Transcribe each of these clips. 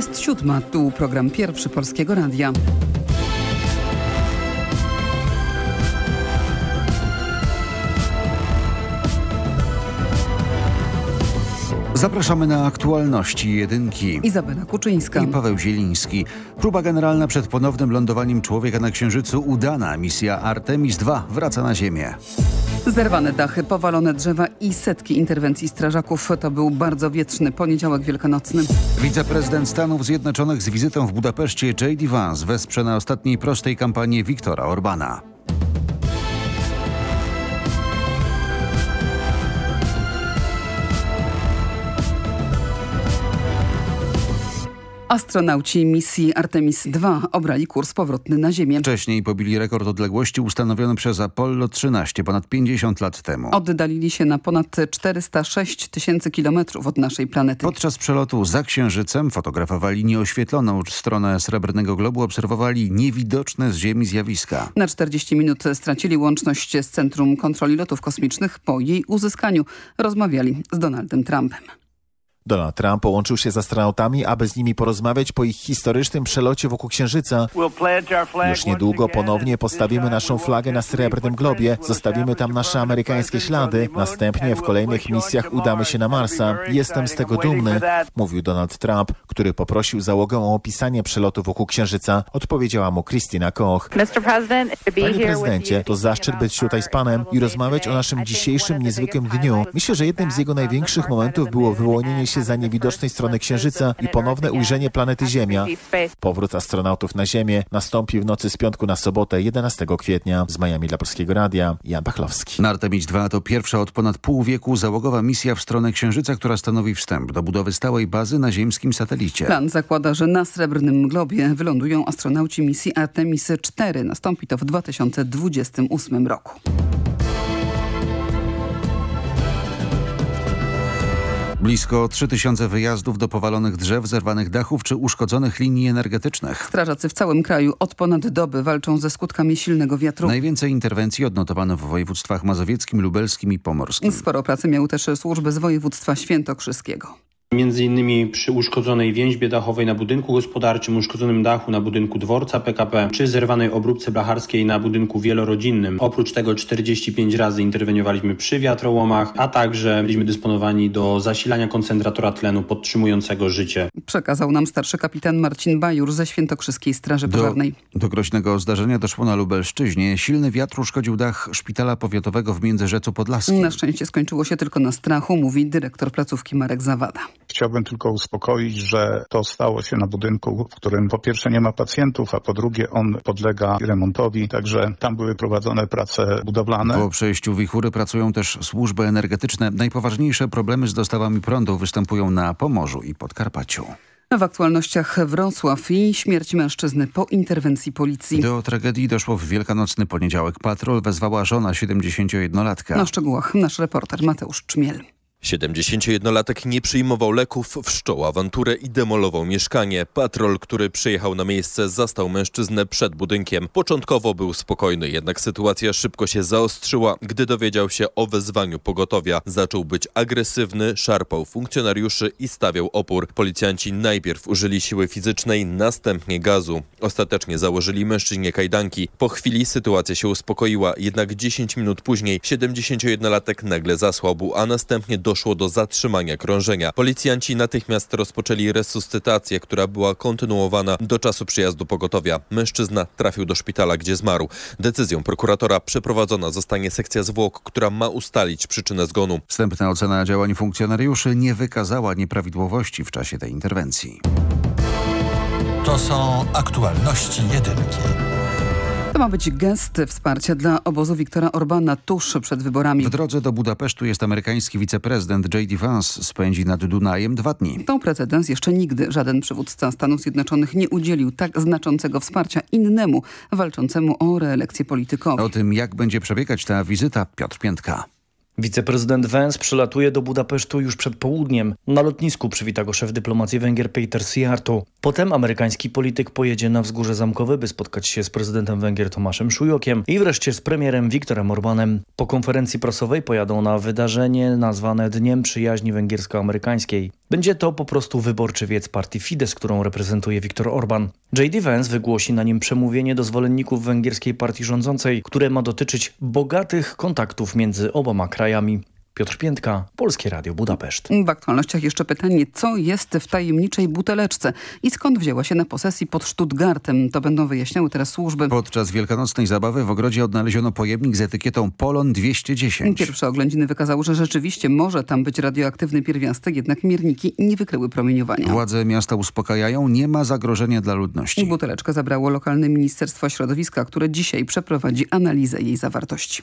Jest siódma, tu program pierwszy Polskiego Radia. Zapraszamy na aktualności jedynki. Izabela Kuczyńska. I Paweł Zieliński. Próba generalna przed ponownym lądowaniem człowieka na Księżycu udana. Misja Artemis II wraca na Ziemię. Zerwane dachy, powalone drzewa i setki interwencji strażaków. To był bardzo wietrzny poniedziałek wielkanocny. Wiceprezydent Stanów Zjednoczonych z wizytą w Budapeszcie J.D. Vance wesprze na ostatniej prostej kampanię Viktora Orbana. Astronauci misji Artemis II obrali kurs powrotny na Ziemię. Wcześniej pobili rekord odległości ustanowiony przez Apollo 13 ponad 50 lat temu. Oddalili się na ponad 406 tysięcy kilometrów od naszej planety. Podczas przelotu za Księżycem fotografowali nieoświetloną stronę Srebrnego Globu, obserwowali niewidoczne z Ziemi zjawiska. Na 40 minut stracili łączność z Centrum Kontroli Lotów Kosmicznych. Po jej uzyskaniu rozmawiali z Donaldem Trumpem. Donald Trump połączył się z astronautami, aby z nimi porozmawiać po ich historycznym przelocie wokół Księżyca. Już niedługo ponownie postawimy naszą flagę na Srebrnym Globie, zostawimy tam nasze amerykańskie ślady. Następnie w kolejnych misjach udamy się na Marsa. Jestem z tego dumny, mówił Donald Trump, który poprosił załogę o opisanie przelotu wokół Księżyca. Odpowiedziała mu Christina Koch. Panie prezydencie, to zaszczyt być tutaj z panem i rozmawiać o naszym dzisiejszym niezwykłym dniu. Myślę, że jednym z jego największych momentów było wyłonienie się za niewidocznej strony Księżyca i ponowne ujrzenie planety Ziemia. Powrót astronautów na Ziemię nastąpi w nocy z piątku na sobotę 11 kwietnia. Z Miami dla Polskiego Radia, Jan Pachlowski. Artemis II to pierwsza od ponad pół wieku załogowa misja w stronę Księżyca, która stanowi wstęp do budowy stałej bazy na ziemskim satelicie. Plan zakłada, że na Srebrnym Globie wylądują astronauci misji Artemis IV. Nastąpi to w 2028 roku. Blisko 3000 wyjazdów do powalonych drzew, zerwanych dachów czy uszkodzonych linii energetycznych. Strażacy w całym kraju od ponad doby walczą ze skutkami silnego wiatru. Najwięcej interwencji odnotowano w województwach mazowieckim, lubelskim i pomorskim. Sporo pracy miały też służby z województwa świętokrzyskiego. Między innymi przy uszkodzonej więźbie dachowej na budynku gospodarczym, uszkodzonym dachu na budynku dworca PKP, czy zerwanej obróbce blacharskiej na budynku wielorodzinnym. Oprócz tego 45 razy interweniowaliśmy przy wiatrołomach, a także byliśmy dysponowani do zasilania koncentratora tlenu podtrzymującego życie. Przekazał nam starszy kapitan Marcin Bajur ze Świętokrzyskiej Straży Pożarnej. Do, do groźnego zdarzenia doszło na Lubelszczyźnie. Silny wiatr uszkodził dach szpitala powiatowego w Międzyrzecu Podlaskim. Na szczęście skończyło się tylko na strachu, mówi dyrektor placówki Marek Zawada. Chciałbym tylko uspokoić, że to stało się na budynku, w którym po pierwsze nie ma pacjentów, a po drugie on podlega remontowi, także tam były prowadzone prace budowlane. Po przejściu wichury pracują też służby energetyczne. Najpoważniejsze problemy z dostawami prądu występują na Pomorzu i Podkarpaciu. W aktualnościach Wrocław i śmierć mężczyzny po interwencji policji. Do tragedii doszło w wielkanocny poniedziałek. Patrol wezwała żona 71-latka. Na szczegółach nasz reporter Mateusz Czmiel. 71-latek nie przyjmował leków, wszczął awanturę i demolował mieszkanie. Patrol, który przyjechał na miejsce, zastał mężczyznę przed budynkiem. Początkowo był spokojny, jednak sytuacja szybko się zaostrzyła, gdy dowiedział się o wezwaniu pogotowia. Zaczął być agresywny, szarpał funkcjonariuszy i stawiał opór. Policjanci najpierw użyli siły fizycznej, następnie gazu. Ostatecznie założyli mężczyźnie kajdanki. Po chwili sytuacja się uspokoiła, jednak 10 minut później 71-latek nagle zasłabł, a następnie doszło do zatrzymania krążenia. Policjanci natychmiast rozpoczęli resuscytację, która była kontynuowana do czasu przyjazdu pogotowia. Mężczyzna trafił do szpitala, gdzie zmarł. Decyzją prokuratora przeprowadzona zostanie sekcja zwłok, która ma ustalić przyczynę zgonu. Wstępna ocena działań funkcjonariuszy nie wykazała nieprawidłowości w czasie tej interwencji. To są aktualności jedynki. To ma być gest wsparcia dla obozu Viktora Orbana tuż przed wyborami. W drodze do Budapesztu jest amerykański wiceprezydent J.D. Vance. Spędzi nad Dunajem dwa dni. Tą precedens jeszcze nigdy żaden przywódca Stanów Zjednoczonych nie udzielił tak znaczącego wsparcia innemu walczącemu o reelekcję politykowi. O tym, jak będzie przebiegać ta wizyta, Piotr Piętka. Wiceprezydent Vance przylatuje do Budapesztu już przed południem. Na lotnisku przywita go szef dyplomacji Węgier Peter Siarto. Potem amerykański polityk pojedzie na Wzgórze Zamkowe, by spotkać się z prezydentem Węgier Tomaszem Szujokiem i wreszcie z premierem Viktorem Orbanem. Po konferencji prasowej pojadą na wydarzenie nazwane Dniem Przyjaźni Węgiersko-Amerykańskiej. Będzie to po prostu wyborczy wiec partii Fidesz, którą reprezentuje Viktor Orban. J.D. Vance wygłosi na nim przemówienie do zwolenników węgierskiej partii rządzącej, które ma dotyczyć bogatych kontaktów między oboma krajami. Piotr Piętka, Polskie Radio Budapeszt. W aktualnościach jeszcze pytanie, co jest w tajemniczej buteleczce i skąd wzięła się na posesji pod Stuttgartem. To będą wyjaśniały teraz służby. Podczas wielkanocnej zabawy w ogrodzie odnaleziono pojemnik z etykietą Polon 210. Pierwsze oględziny wykazały, że rzeczywiście może tam być radioaktywny pierwiastek, jednak mierniki nie wykryły promieniowania. Władze miasta uspokajają, nie ma zagrożenia dla ludności. Buteleczkę zabrało lokalne Ministerstwo Środowiska, które dzisiaj przeprowadzi analizę jej zawartości.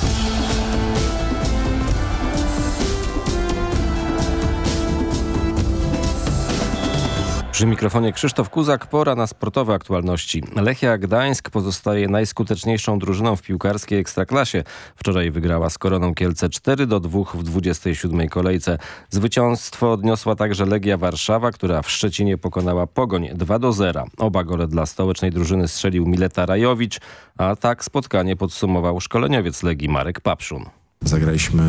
Przy mikrofonie Krzysztof Kuzak, pora na sportowe aktualności. Lechia Gdańsk pozostaje najskuteczniejszą drużyną w piłkarskiej Ekstraklasie. Wczoraj wygrała z Koroną Kielce 4 do 2 w 27 kolejce. Zwycięstwo odniosła także Legia Warszawa, która w Szczecinie pokonała Pogoń 2 do 0. Oba gole dla stołecznej drużyny strzelił Mileta Rajowicz, a tak spotkanie podsumował szkoleniowiec Legii Marek Papszun. Zagraliśmy,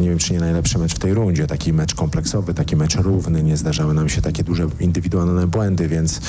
nie wiem czy nie najlepszy mecz w tej rundzie, taki mecz kompleksowy, taki mecz równy, nie zdarzały nam się takie duże indywidualne błędy, więc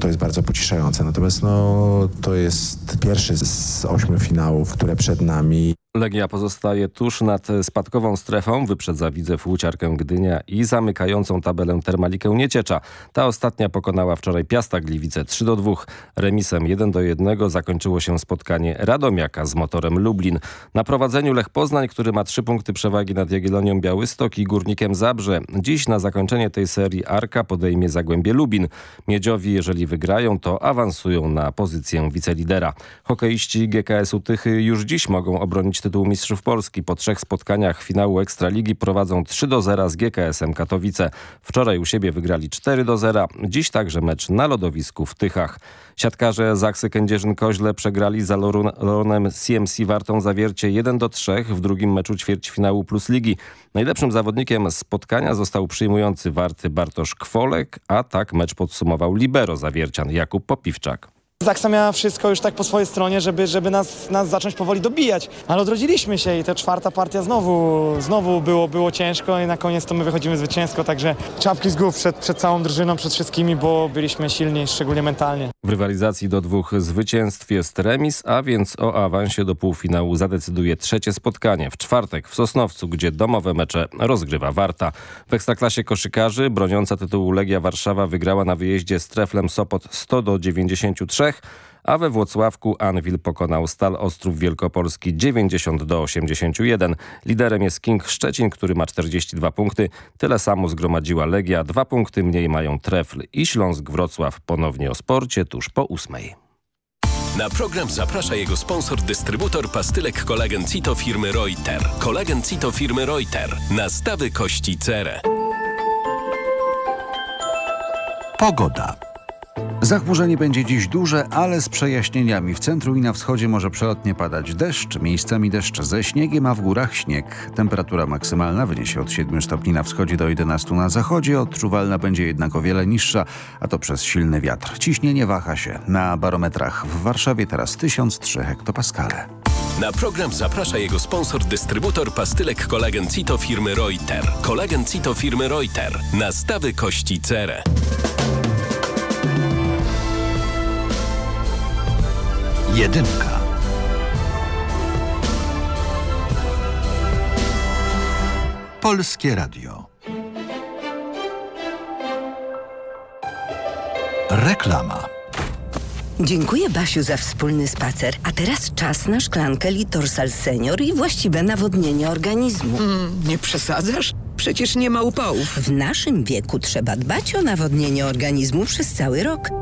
to jest bardzo pocieszające. Natomiast no, to jest pierwszy z ośmiu finałów, które przed nami. Legia pozostaje tuż nad spadkową strefą, wyprzedza Widzew Łuciarkę Gdynia i zamykającą tabelę Termalikę Nieciecza. Ta ostatnia pokonała wczoraj Piasta Gliwice 3 do 2. Remisem 1 do 1 zakończyło się spotkanie Radomiaka z motorem Lublin. Na prowadzeniu Lech Poznań, który ma trzy punkty przewagi nad Jagiellonią Białystok i Górnikiem Zabrze. Dziś na zakończenie tej serii Arka podejmie Zagłębie Lubin. Miedziowi, jeżeli wygrają, to awansują na pozycję wicelidera. Hokeiści GKS-u Tychy już dziś mogą obronić tytuł Mistrzów Polski. Po trzech spotkaniach finału Ekstraligi prowadzą 3 do 0 z GKS-em Katowice. Wczoraj u siebie wygrali 4 do 0. Dziś także mecz na lodowisku w Tychach. Siatkarze Zaksy Kędzierzyn-Koźle przegrali za Loronem CMC Wartą Zawiercie 1 do 3 w drugim meczu ćwierćfinału Plus Ligi. Najlepszym zawodnikiem spotkania został przyjmujący Warty Bartosz Kwolek, a tak mecz podsumował libero Zawiercian Jakub Popiwczak. Zaksa miała wszystko już tak po swojej stronie, żeby, żeby nas, nas zacząć powoli dobijać. Ale odrodziliśmy się i ta czwarta partia znowu, znowu było, było ciężko i na koniec to my wychodzimy zwycięsko, także czapki z głów przed, przed całą drużyną, przed wszystkimi, bo byliśmy silni, szczególnie mentalnie. W rywalizacji do dwóch zwycięstw jest remis, a więc o awansie do półfinału zadecyduje trzecie spotkanie w czwartek w Sosnowcu, gdzie domowe mecze rozgrywa Warta. W Ekstraklasie koszykarzy broniąca tytułu Legia Warszawa wygrała na wyjeździe z Treflem Sopot 100 do 93, a we Włocławku Anwil pokonał Stal Ostrów Wielkopolski 90 do 81. Liderem jest King Szczecin, który ma 42 punkty. Tyle samo zgromadziła Legia, dwa punkty mniej mają Trefl i Śląsk Wrocław ponownie o sporcie tuż po ósmej. Na program zaprasza jego sponsor, dystrybutor pastylek kolagen Cito firmy Reuter. Kolagen Cito firmy Reuter. Nastawy kości cerę. Pogoda. Zachmurzenie będzie dziś duże, ale z przejaśnieniami. W centrum i na wschodzie może przelotnie padać deszcz, miejscami deszcz ze śniegiem, a w górach śnieg. Temperatura maksymalna wyniesie od 7 stopni na wschodzie do 11 na zachodzie. Odczuwalna będzie jednak o wiele niższa, a to przez silny wiatr. Ciśnienie waha się. Na barometrach w Warszawie teraz 1003 hektopaskale. Na program zaprasza jego sponsor, dystrybutor pastylek kolagen Cito firmy Reuter. Kolagen Cito firmy Reuter. Nastawy kości cerę. Jedynka. Polskie Radio. Reklama. Dziękuję Basiu za wspólny spacer. A teraz czas na szklankę Litorsal Senior i właściwe nawodnienie organizmu. Mm, nie przesadzasz? Przecież nie ma upałów. W naszym wieku trzeba dbać o nawodnienie organizmu przez cały rok.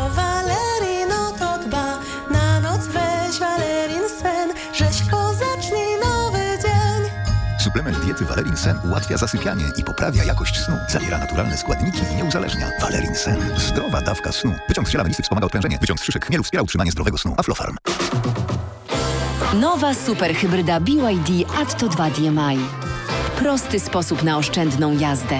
Suplement diety Valerin Sen ułatwia zasypianie i poprawia jakość snu. Zawiera naturalne składniki i nie uzależnia. Valerin Sen. Zdrowa dawka snu. Wyciąg z ziela melisy wspomaga odprężenie. Wyciąg z szyszek chmielu wspiera utrzymanie zdrowego snu. Aflofarm. Nowa superhybryda BYD Atto 2 DMI. Prosty sposób na oszczędną jazdę.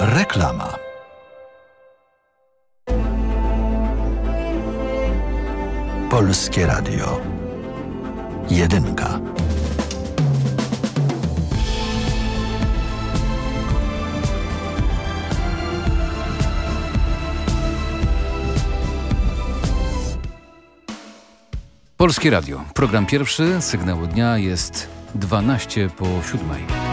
Reklama. Polskie Radio. Jedynka. Polskie Radio. Program pierwszy, sygnał dnia jest 12 po 7.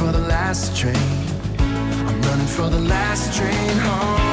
For the last train. I'm running for the last train home.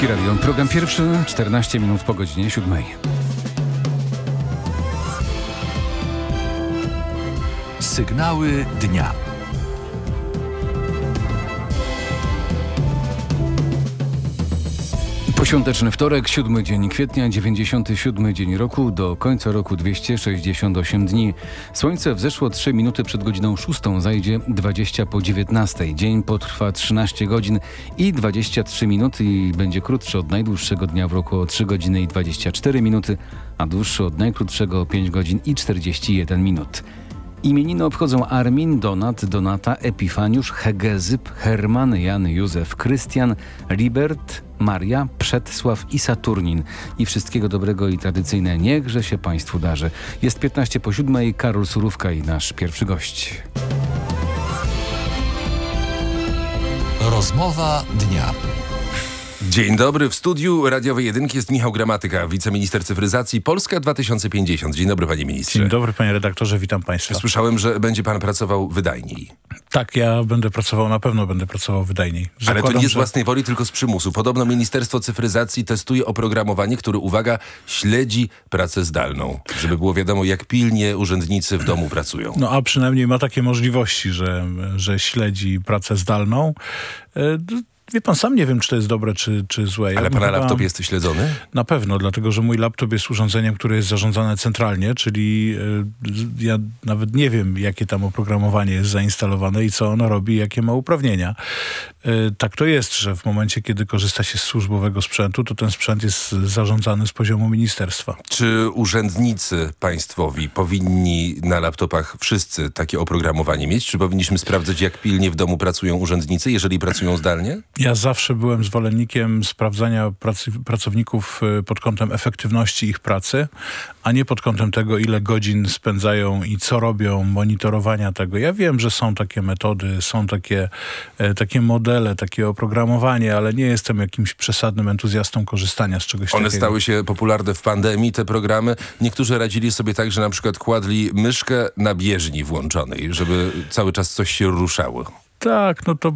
Polskie Radio. Program pierwszy, 14 minut po godzinie siódmej. Sygnały dnia. Poświąteczny wtorek, siódmy dzień kwietnia, 97 dzień roku, do końca roku 268 dni. Słońce wzeszło 3 minuty przed godziną 6, zajdzie 20 po 19. Dzień potrwa 13 godzin i 23 minuty i będzie krótszy od najdłuższego dnia w roku o 3 godziny i 24 minuty, a dłuższy od najkrótszego o 5 godzin i 41 minut. Imieniny obchodzą Armin, Donat, Donata, Epifaniusz, Hegezyp, Herman, Jan, Józef, Krystian, Libert, Maria, Przedsław i Saturnin. I wszystkiego dobrego i tradycyjne niechże się Państwu darzy. Jest 15 po 7, Karol Surówka i nasz pierwszy gość. Rozmowa dnia. Dzień dobry. W studiu radiowej jedynki jest Michał Gramatyka, wiceminister cyfryzacji Polska 2050. Dzień dobry panie ministrze. Dzień dobry panie redaktorze, witam państwa. Słyszałem, że będzie pan pracował wydajniej. Tak, ja będę pracował, na pewno będę pracował wydajniej. Ale to nie z własnej woli, tylko z przymusu. Podobno Ministerstwo Cyfryzacji testuje oprogramowanie, które, uwaga, śledzi pracę zdalną. Żeby było wiadomo, jak pilnie urzędnicy w domu pracują. No a przynajmniej ma takie możliwości, że, że śledzi pracę zdalną. Wie pan, sam nie wiem, czy to jest dobre, czy, czy złe. Ale pana chyba... laptop jest śledzony? Na pewno, dlatego, że mój laptop jest urządzeniem, które jest zarządzane centralnie, czyli y, ja nawet nie wiem, jakie tam oprogramowanie jest zainstalowane i co ono robi, jakie ma uprawnienia. Y, tak to jest, że w momencie, kiedy korzysta się z służbowego sprzętu, to ten sprzęt jest zarządzany z poziomu ministerstwa. Czy urzędnicy państwowi powinni na laptopach wszyscy takie oprogramowanie mieć? Czy powinniśmy sprawdzać, jak pilnie w domu pracują urzędnicy, jeżeli pracują zdalnie? Ja zawsze byłem zwolennikiem sprawdzania pracy, pracowników y, pod kątem efektywności ich pracy, a nie pod kątem tego, ile godzin spędzają i co robią, monitorowania tego. Ja wiem, że są takie metody, są takie, e, takie modele, takie oprogramowanie, ale nie jestem jakimś przesadnym entuzjastą korzystania z czegoś One takiego. stały się popularne w pandemii, te programy. Niektórzy radzili sobie tak, że na przykład kładli myszkę na bieżni włączonej, żeby cały czas coś się ruszało. Tak, no to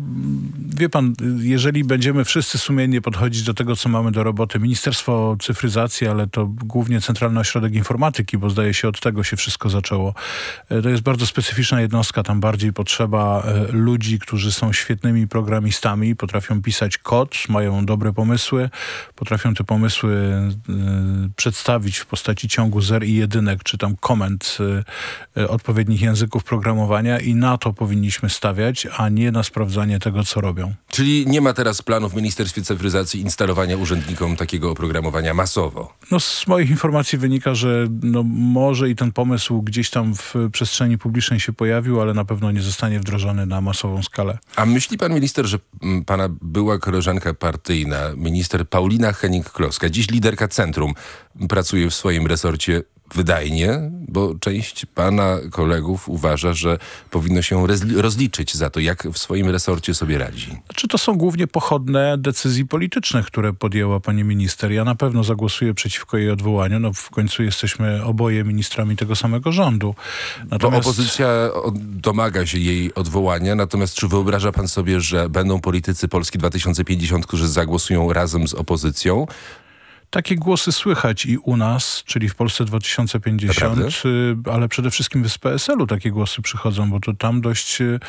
wie pan, jeżeli będziemy wszyscy sumiennie podchodzić do tego, co mamy do roboty, Ministerstwo Cyfryzacji, ale to głównie Centralny Ośrodek Informatyki, bo zdaje się od tego się wszystko zaczęło. E, to jest bardzo specyficzna jednostka, tam bardziej potrzeba e, ludzi, którzy są świetnymi programistami, potrafią pisać kod, mają dobre pomysły, potrafią te pomysły y, przedstawić w postaci ciągu zer i jedynek, czy tam komend odpowiednich języków programowania i na to powinniśmy stawiać, a nie na sprawdzanie tego, co robią. Czyli nie ma teraz planów w Ministerstwie Cyfryzacji instalowania urzędnikom takiego oprogramowania masowo? No z moich informacji wynika, że no może i ten pomysł gdzieś tam w przestrzeni publicznej się pojawił, ale na pewno nie zostanie wdrożony na masową skalę. A myśli pan minister, że pana była koleżanka partyjna, minister Paulina Henning-Kloska, dziś liderka Centrum, pracuje w swoim resorcie wydajnie, bo część pana kolegów uważa, że powinno się rozliczyć za to, jak w swoim resorcie sobie radzi. Znaczy to są głównie pochodne decyzji polityczne, które podjęła pani minister. Ja na pewno zagłosuję przeciwko jej odwołaniu. No w końcu jesteśmy oboje ministrami tego samego rządu. Natomiast... Bo opozycja domaga się jej odwołania, natomiast czy wyobraża pan sobie, że będą politycy Polski 2050, którzy zagłosują razem z opozycją, takie głosy słychać i u nas, czyli w Polsce 2050, Naprawdę? ale przede wszystkim z PSL-u takie głosy przychodzą, bo to tam dość y,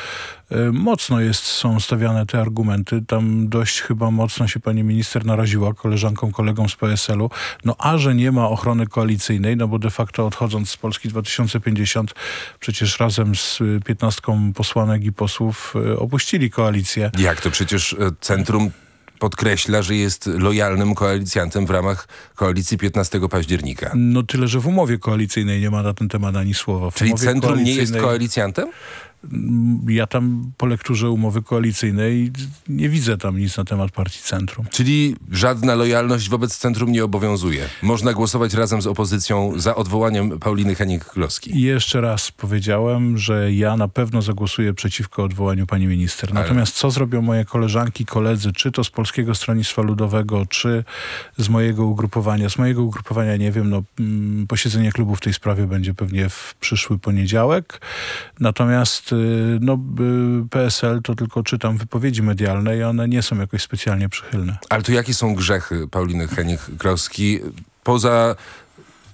mocno jest, są stawiane te argumenty. Tam dość chyba mocno się pani minister naraziła koleżankom, kolegom z PSL-u. No a że nie ma ochrony koalicyjnej, no bo de facto odchodząc z Polski 2050 przecież razem z 15 posłanek i posłów y, opuścili koalicję. Jak to przecież y, centrum podkreśla, że jest lojalnym koalicjantem w ramach koalicji 15 października. No tyle, że w umowie koalicyjnej nie ma na ten temat ani słowa. W Czyli centrum nie jest koalicjantem? Ja tam po lekturze umowy koalicyjnej nie widzę tam nic na temat partii Centrum. Czyli żadna lojalność wobec Centrum nie obowiązuje. Można głosować razem z opozycją za odwołaniem Pauliny Henik-Kloski. Jeszcze raz powiedziałem, że ja na pewno zagłosuję przeciwko odwołaniu pani minister. Natomiast Ale... co zrobią moje koleżanki, koledzy, czy to z Polskiego Stronnictwa Ludowego, czy z mojego ugrupowania. Z mojego ugrupowania nie wiem, no, mm, posiedzenie klubu w tej sprawie będzie pewnie w przyszły poniedziałek. Natomiast no, y, PSL to tylko czytam wypowiedzi medialne i one nie są jakoś specjalnie przychylne. Ale to jakie są grzechy Pauliny Henik-Kloski poza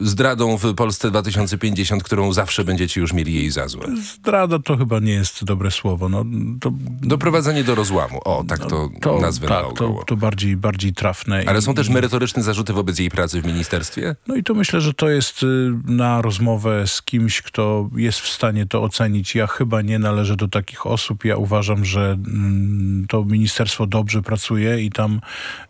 zdradą w Polsce 2050, którą zawsze będziecie już mieli jej za złe? Zdrada to chyba nie jest dobre słowo. No, to, Doprowadzenie do rozłamu. O, tak to, to, nazwę tak, to, to bardziej, bardziej trafne. Ale są też merytoryczne zarzuty wobec jej pracy w ministerstwie? No i to myślę, że to jest y, na rozmowę z kimś, kto jest w stanie to ocenić. Ja chyba nie należę do takich osób. Ja uważam, że mm, to ministerstwo dobrze pracuje i tam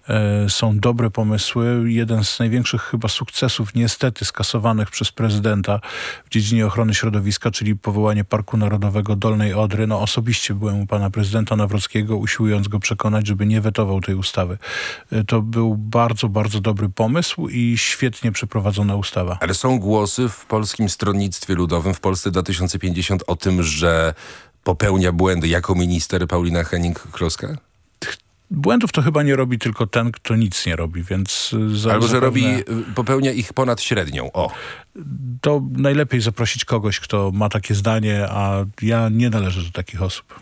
e, są dobre pomysły. Jeden z największych chyba sukcesów, niestety skasowanych przez prezydenta w dziedzinie ochrony środowiska, czyli powołanie Parku Narodowego Dolnej Odry. No osobiście byłem u pana prezydenta Nawrockiego, usiłując go przekonać, żeby nie wetował tej ustawy. E, To był bardzo, bardzo dobry pomysł i świetnie przeprowadzona ustawa. Ale są głosy w Polskim Stronnictwie Ludowym, w Polsce 2050 o tym, że popełnia błędy jako minister Paulina Henning-Kloska? Błędów to chyba nie robi tylko ten, kto nic nie robi, więc y, za, Albo że robi, y, popełnia ich ponad średnią. O. To najlepiej zaprosić kogoś, kto ma takie zdanie, a ja nie należę do takich osób.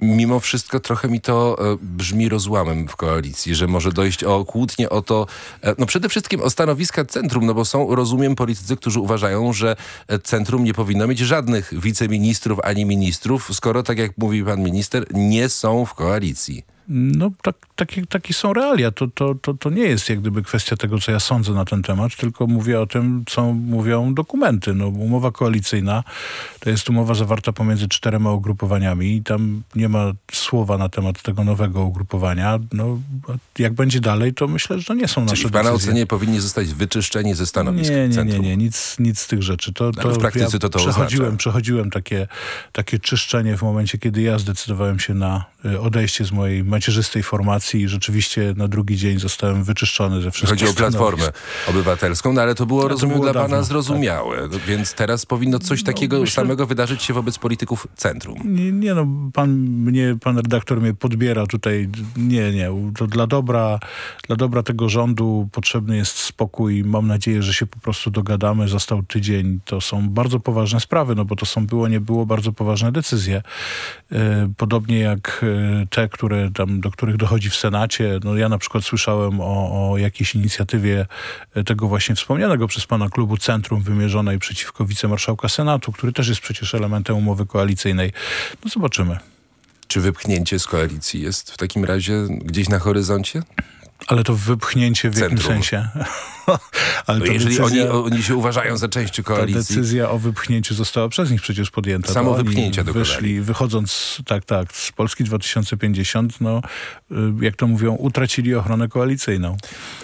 Mimo wszystko trochę mi to e, brzmi rozłamem w koalicji, że może dojść o kłótnie o to, e, no przede wszystkim o stanowiska centrum, no bo są, rozumiem, politycy, którzy uważają, że e, centrum nie powinno mieć żadnych wiceministrów ani ministrów, skoro, tak jak mówi pan minister, nie są w koalicji. No, tak, takie, takie są realia. To, to, to, to nie jest jak gdyby kwestia tego, co ja sądzę na ten temat, tylko mówię o tym, co mówią dokumenty. No, umowa koalicyjna to jest umowa zawarta pomiędzy czterema ugrupowaniami i tam nie ma słowa na temat tego nowego ugrupowania. No, jak będzie dalej, to myślę, że to nie są nasze Czyli w pana decyzje. ocenie powinni zostać wyczyszczeni ze stanowisk Nie, nie, nie, centrum. nie, nic, nic z tych rzeczy. To, Ale w praktyce ja to to przechodziłem, oznacza. przechodziłem takie, takie czyszczenie w momencie, kiedy ja zdecydowałem się na y, odejście z mojej macierzystej formacji i rzeczywiście na drugi dzień zostałem wyczyszczony ze wszystkich Chodzi o Platformę. Obywatelską, no ale to było, to rozumiem, dla pana dawno, tak. zrozumiałe. No, Więc teraz powinno coś takiego myślę- samego wydarzyć się wobec polityków centrum. Nie, nie no, pan mnie, pan redaktor mnie podbiera tutaj. Nie, nie. To dla dobra, dla dobra tego rządu potrzebny jest spokój. Mam nadzieję, że się po prostu dogadamy. Został tydzień. To są bardzo poważne sprawy, no bo to są było, nie było bardzo poważne decyzje. E, Podobnie jak e, te, które tam, do których dochodzi w Senacie. No ja na przykład słyszałem o, o jakiejś inicjatywie e, tego właśnie wspomnianego przez pana klubu Centrum wymierzonej przeciwko wicemarszałka Senatu, który też jest przecież elementem umowy koalicyjnej. No zobaczymy. Czy wypchnięcie z koalicji jest w takim razie gdzieś na horyzoncie? Ale to wypchnięcie w jakim Centrum. sensie? Ale No jeżeli decyzja, oni, oni się uważają za ta koalicji, decyzja o wypchnięciu została przez nich przecież podjęta. Samo To wypchnięcia dokonali. wyszli, wychodząc, tak, tak, z Polski 2050, no, y, jak to mówią, utracili ochronę koalicyjną.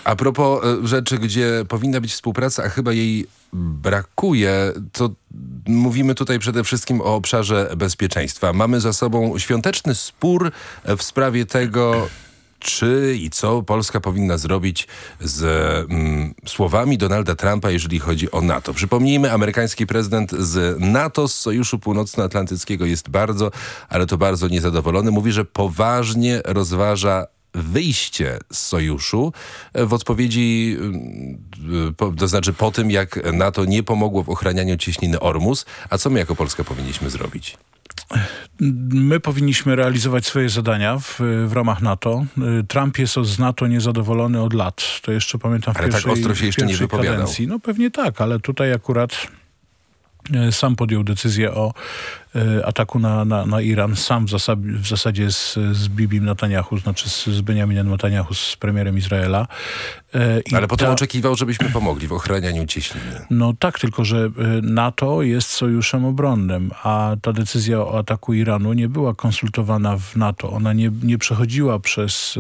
A propos e, rzeczy, gdzie powinna być współpraca, a chyba jej brakuje, to mówimy tutaj przede wszystkim o obszarze bezpieczeństwa. Mamy za sobą świąteczny spór e, w sprawie tego, czy i co Polska powinna zrobić z mm, słowami Donalda Trumpa, jeżeli chodzi o NATO. Przypomnijmy, amerykański prezydent z NATO, z Sojuszu Północnoatlantyckiego jest bardzo, ale to bardzo niezadowolony. Mówi, że poważnie rozważa wyjście z sojuszu e, w odpowiedzi, y, po, to znaczy po tym, jak NATO nie pomogło w ochranianiu cieśniny Ormus, a co my jako Polska powinniśmy zrobić? My powinniśmy realizować swoje zadania w, w ramach NATO. Y, Trump jest z NATO niezadowolony od lat. To jeszcze pamiętam w Ale tak pierwszej, ostro się jeszcze nie wypowiadał. kadencji. No pewnie tak, ale tutaj akurat e, sam podjął decyzję o ataku na, na, na Iran. Sam w, zasad, w zasadzie z, z Bibim Netanyahu, znaczy z, z Benjaminem Netanyahu, z premierem Izraela. E, i Ale potem ta- oczekiwał, żebyśmy pomogli w ochranianiu cieśniny. no tak, tylko że y, NATO jest sojuszem obronnym, a ta decyzja o ataku Iranu nie była konsultowana w NATO. Ona nie, nie przechodziła przez,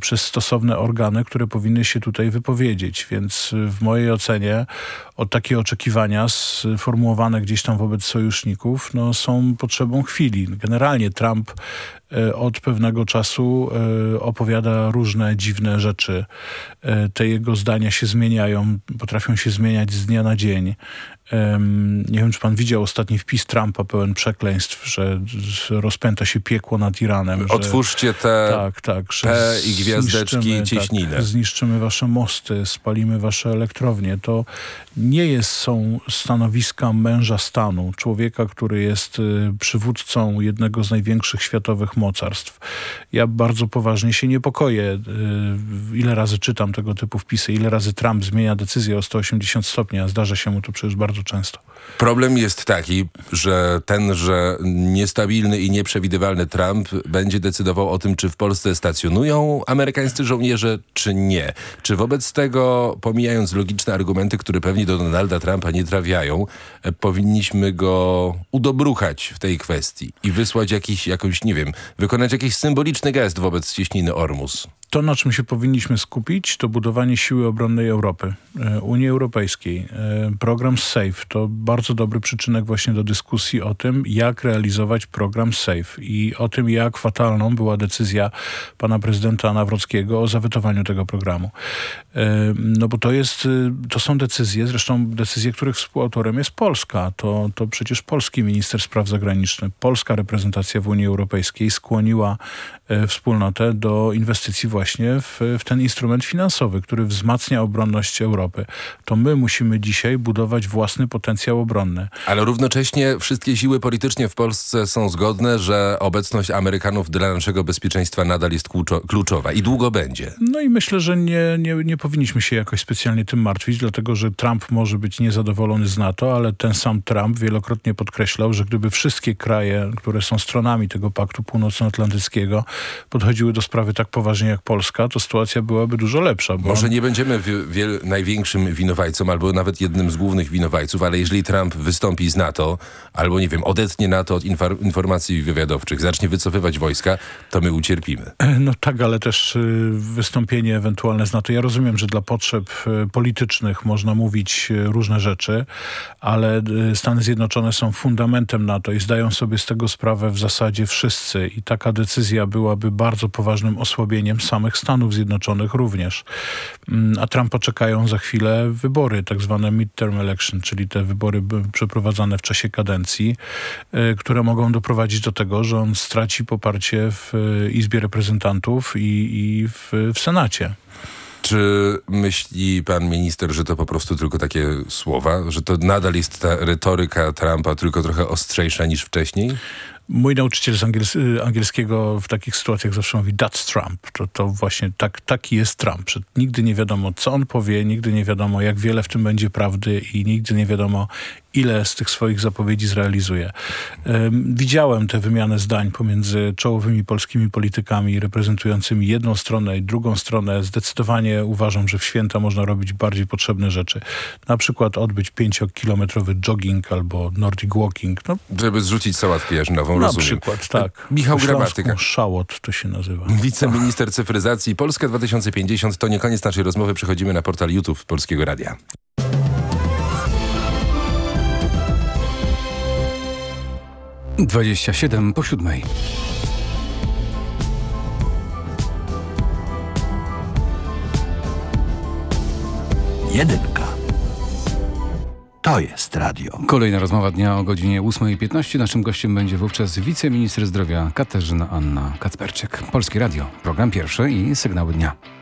przez stosowne organy, które powinny się tutaj wypowiedzieć. Więc y, w mojej ocenie o takie oczekiwania sformułowane gdzieś tam wobec sojuszników no, są potrzebą chwili. Generalnie Trump e, od pewnego czasu e, opowiada różne dziwne rzeczy. E, Te jego zdania się zmieniają, potrafią się zmieniać z dnia na dzień. Nie wiem, czy pan widział ostatni wpis Trumpa pełen przekleństw, że że rozpęta się piekło nad Iranem. że- Otwórzcie te tak, tak, że P i gwiazdeczki zniszczymy, cieśninę. Tak, zniszczymy wasze mosty, spalimy wasze elektrownie. To nie jest, są stanowiska męża stanu, człowieka, który jest y, przywódcą jednego z największych światowych mocarstw. Ja bardzo poważnie się niepokoję, y, ile razy czytam tego typu wpisy, ile razy Trump zmienia decyzję o 180 stopni, a zdarza się mu to przecież bardzo często. Problem jest taki, że tenże niestabilny i nieprzewidywalny Trump będzie decydował o tym, czy w Polsce stacjonują amerykańscy żołnierze, czy nie. Czy wobec tego, pomijając logiczne argumenty, które pewnie do Donalda Trumpa nie trafiają, e, powinniśmy go udobruchać w tej kwestii i wysłać jakiś, jakąś, nie wiem, wykonać jakiś symboliczny gest wobec cieśniny Ormus. To, na czym się powinniśmy skupić, to budowanie siły obronnej Europy, e, Unii Europejskiej. E, Program SAFE to bardzo dobry przyczynek właśnie do dyskusji o tym, jak realizować program SAFE i o tym, jak fatalną była decyzja pana prezydenta Nawrockiego o zawetowaniu tego programu. E, No bo to jest, to są decyzje, zresztą decyzje, których współautorem jest Polska. To, to przecież polski minister spraw zagranicznych, polska reprezentacja w Unii Europejskiej skłoniła wspólnotę do inwestycji właśnie w, w ten instrument finansowy, który wzmacnia obronność Europy. To my musimy dzisiaj budować własny potencjał obronny. Ale równocześnie wszystkie siły polityczne w Polsce są zgodne, że obecność Amerykanów dla naszego bezpieczeństwa nadal jest kluczo- kluczowa i długo będzie. No i myślę, że nie, nie, nie powinniśmy się jakoś specjalnie tym martwić, dlatego że Trump może być niezadowolony z NATO, ale ten sam Trump wielokrotnie podkreślał, że gdyby wszystkie kraje, które są stronami tego Paktu Północnoatlantyckiego podchodziły do sprawy tak poważnie jak Polska, to sytuacja byłaby dużo lepsza. Może nie będziemy największym winowajcą albo nawet jednym z głównych winowajców, ale jeżeli Trump wystąpi z NATO albo, nie wiem, odetnie NATO od infor- informacji wywiadowczych, zacznie wycofywać wojska, to my ucierpimy. No tak, ale też y, wystąpienie ewentualne z NATO. Ja rozumiem, że dla potrzeb y, politycznych można mówić y, różne rzeczy, ale Stany Zjednoczone są fundamentem NATO i zdają sobie z tego sprawę w zasadzie wszyscy. I taka decyzja byłaby bardzo poważnym osłabieniem samych Stanów Zjednoczonych również. Mm, A Trumpa czekają za chwilę wybory, tak zwane midterm election, czyli te wybory b- przeprowadzane w czasie kadencji, y, które mogą doprowadzić do tego, że on straci poparcie w y, Izbie Reprezentantów i, i w, w Senacie. Czy myśli pan minister, że to po prostu tylko takie słowa? Że to nadal jest ta retoryka Trumpa, tylko trochę ostrzejsza niż wcześniej? Mój nauczyciel z angiels y, angielskiego w takich sytuacjach zawsze mówi that's Trump. To, to właśnie tak, taki jest Trump. Że nigdy nie wiadomo, co on powie, nigdy nie wiadomo, jak wiele w tym będzie prawdy i nigdy nie wiadomo, ile z tych swoich zapowiedzi zrealizuje. Widziałem tę wymianę zdań pomiędzy czołowymi polskimi politykami reprezentującymi jedną stronę i drugą stronę. Zdecydowanie uważam, że w święta można robić bardziej potrzebne rzeczy. Na przykład odbyć pięciokilometrowy jogging albo nordic walking. No, Żeby zrzucić sałatkę jarzynową, na rozumiem. przykład, tak. Michał Gramatyka. Szałot to się nazywa. Wiceminister cyfryzacji Polska 2050 to nie koniec naszej rozmowy. Przechodzimy na portal YouTube Polskiego Radia. Dwadzieścia siedem po siódmej. Jedynka. To jest radio. Kolejna rozmowa dnia o godzinie 8.15. Naszym gościem będzie wówczas wiceminister zdrowia Katarzyna Anna Kacperczyk. Polskie Radio, program pierwszy i sygnały dnia.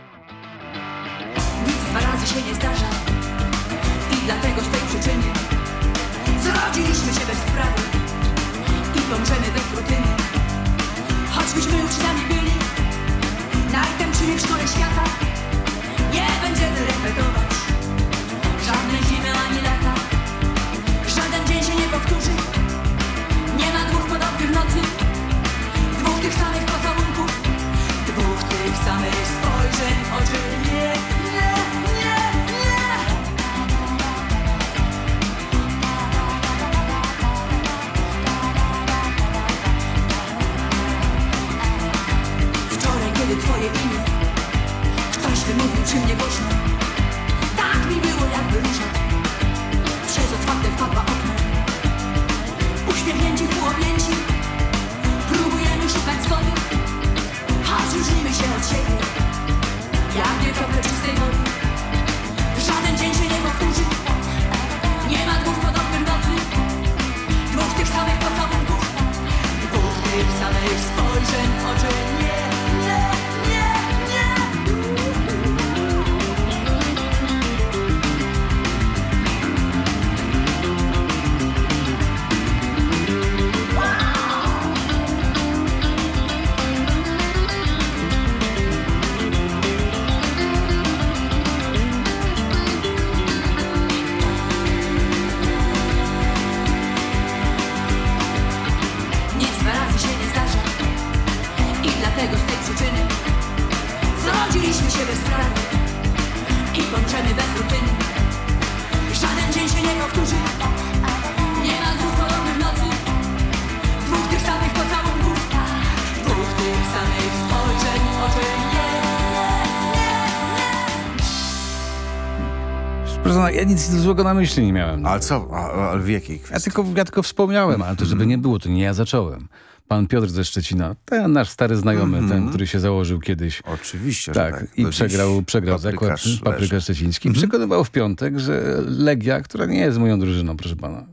Nic złego na myśli nie miałem. Ale co? Ale w jakiej kwestii? Ja tylko, ja tylko wspomniałem, ale to żeby nie było, to nie ja zacząłem. Pan Piotr ze Szczecina, ten nasz stary znajomy, Mhm. ten, który się założył kiedyś. Oczywiście, że Tak, tak. i Do przegrał, przegrał zakład. Mhm. Papryka Szczeciński. Przekonywał w piątek, że Legia, która nie jest moją drużyną, proszę pana.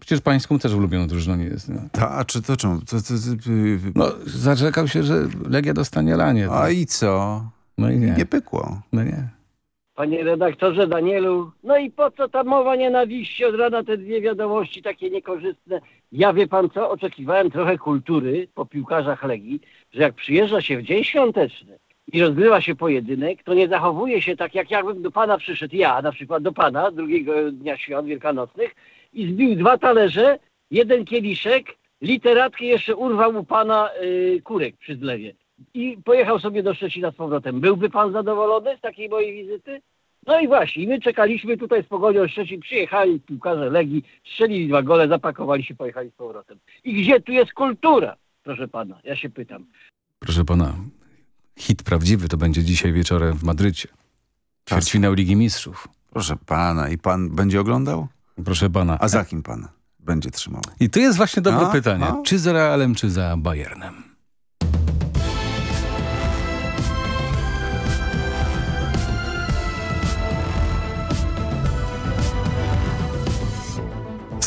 Przecież pańską też ulubioną drużyną nie jest. Nie? Ta, a czy to czemu? To, to, to, No, zarzekał się, że Legia dostanie lanie. A i co? No i nie. Nie pykło. No nie. Panie redaktorze Danielu, no i po co ta mowa nienawiści od rana te dwie wiadomości takie niekorzystne? Ja wie pan co, oczekiwałem trochę kultury po piłkarzach Legii, że jak przyjeżdża się w dzień świąteczny i rozgrywa się pojedynek, to nie zachowuje się tak, jak jakbym do pana przyszedł, ja na przykład do pana drugiego dnia świąt wielkanocnych i zbił dwa talerze, jeden kieliszek, literatkę jeszcze urwał u pana y, kurek przy zlewie i pojechał sobie do Szczecina z powrotem. Byłby pan zadowolony z takiej mojej wizyty? No i właśnie, i my czekaliśmy tutaj z Pogonią Szczecin, przyjechali piłkarze Legii, strzelili dwa gole, zapakowali się, pojechali z powrotem. I gdzie tu jest kultura, proszę pana? Ja się pytam. Proszę pana, hit prawdziwy to będzie dzisiaj wieczorem w Madrycie. Ćwierćfinał Ligi Mistrzów. Proszę pana, i pan będzie oglądał? Proszę pana. A za kim pan będzie trzymał? I tu jest właśnie dobre A, pytanie. a? Czy za Realem, czy za Bayernem?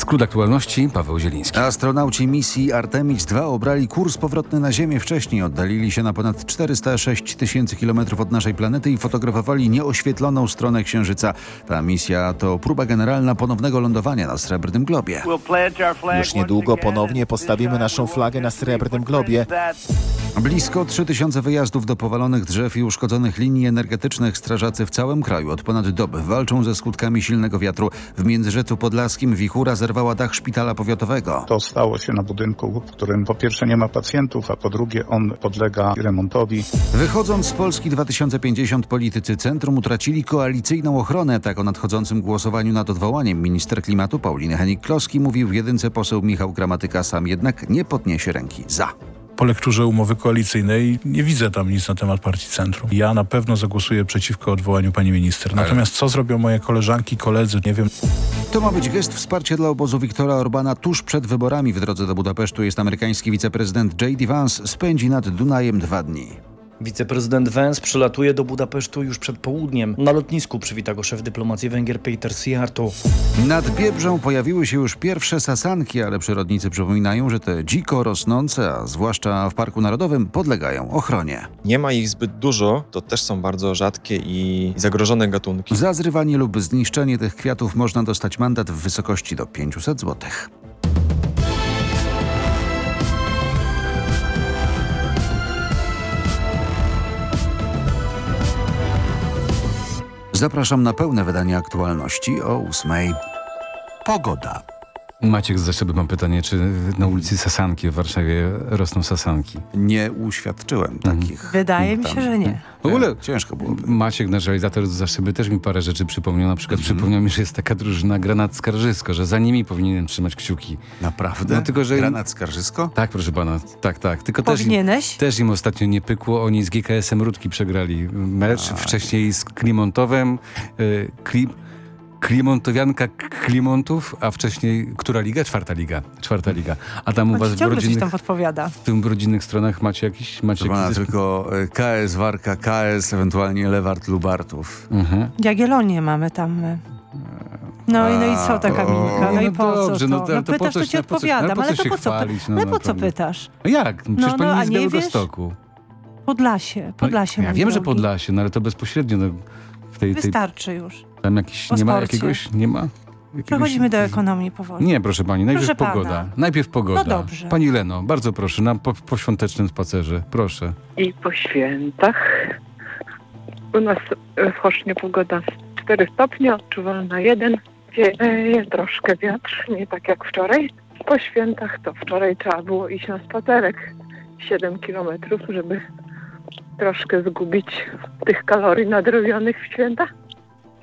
Skrót aktualności, Paweł Zieliński. Astronauci misji Artemis II obrali kurs powrotny na Ziemię. Wcześniej oddalili się na ponad 406 tysięcy kilometrów od naszej planety i fotografowali nieoświetloną stronę Księżyca. Ta misja to próba generalna ponownego lądowania na Srebrnym Globie. Już niedługo ponownie postawimy naszą flagę na srebrnym globie. Blisko 3000 wyjazdów do powalonych drzew i uszkodzonych linii energetycznych strażacy w całym kraju od ponad doby walczą ze skutkami silnego wiatru. W Międzyrzecu Podlaskim wichura zerwała dach szpitala powiatowego. To stało się na budynku, w którym po pierwsze nie ma pacjentów, a po drugie on podlega remontowi. Wychodząc z Polski 2050 politycy centrum utracili koalicyjną ochronę. Tak o nadchodzącym głosowaniu nad odwołaniem minister klimatu Pauliny Henik-Kloski mówił w jedynce poseł Michał Gramatyka. Sam jednak nie podniesie ręki za. Po lekturze umowy koalicyjnej nie widzę tam nic na temat partii Centrum. Ja na pewno zagłosuję przeciwko odwołaniu pani minister. Natomiast co zrobią moje koleżanki, koledzy, nie wiem. To ma być gest wsparcia dla obozu Viktora Orbana tuż przed wyborami. W drodze do Budapesztu jest amerykański wiceprezydent J.D. Vance. Spędzi nad Dunajem dwa dni. Wiceprezydent Vance przylatuje do Budapesztu już przed południem. Na lotnisku przywita go szef dyplomacji Węgier Peter Siarto. Nad Biebrzą pojawiły się już pierwsze sasanki, ale przyrodnicy przypominają, że te dziko rosnące, a zwłaszcza w Parku Narodowym, podlegają ochronie. Nie ma ich zbyt dużo, to też są bardzo rzadkie i zagrożone gatunki. Za zrywanie lub zniszczenie tych kwiatów można dostać mandat w wysokości do 500 złotych. Zapraszam na pełne wydanie aktualności o 8. Pogoda. Maciek z Zaszyby mam pytanie, czy na ulicy Sasanki w Warszawie rosną sasanki? Nie uświadczyłem takich. Wydaje mi się, że nie. W ogóle ciężko byłoby. Maciek, nasz realizator z Zaszyby, też mi parę rzeczy przypomniał. Na przykład przypomniał mi, że jest taka drużyna Granat Skarżysko, że za nimi powinienem trzymać kciuki. Naprawdę? No tylko, że... Granat Skarżysko? Tak, proszę pana, tak, tak. Tylko Powinieneś? Też, im- też im ostatnio nie pykło. Oni z GKS-em Rudki przegrali mecz. Wcześniej z Klimontowem. Y, Klim... Klimontowianka Klimontów, a wcześniej która liga? Czwarta liga. Czwarta liga. A tam u was w rodzinnych, tam podpowiada. w tym rodzinnych stronach macie jakiś... Macie pana, jakiś tylko e, KS Warka, KS, ewentualnie Lewart Lubartów. Mhm. Jagiellonię mamy tam. my. No i, no i co ta A, Kamilka? No i no po dobrze, co no to? No to po pytasz, co to ci no odpowiadam, no po ale co to po co, chwalić, no ale po co pytasz? Jak? Przecież No, no, pani a jest z nie wiesz? Białegostoku. Podlasie, Podlasie Ja mój wiem, że. Podlasie, no ale to bezpośrednio no, w tej, tej Wystarczy już. Tam jakiś O nie ma jakiegoś nie ma jakiegoś... Przechodzimy do ekonomii powoli. Nie, proszę pani, najpierw Proszę pana. pogoda. Najpierw pogoda. No dobrze. Pani Leno, bardzo proszę, na po, poświątecznym spacerze. Proszę. I po świętach u nas w Chosznie pogoda 4 stopnie, odczuwalna 1. Wieje troszkę wiatr, nie tak jak wczoraj. Po świętach to wczoraj trzeba było iść na spacerek 7 kilometrów, żeby troszkę zgubić tych kalorii nadrobionych w święta.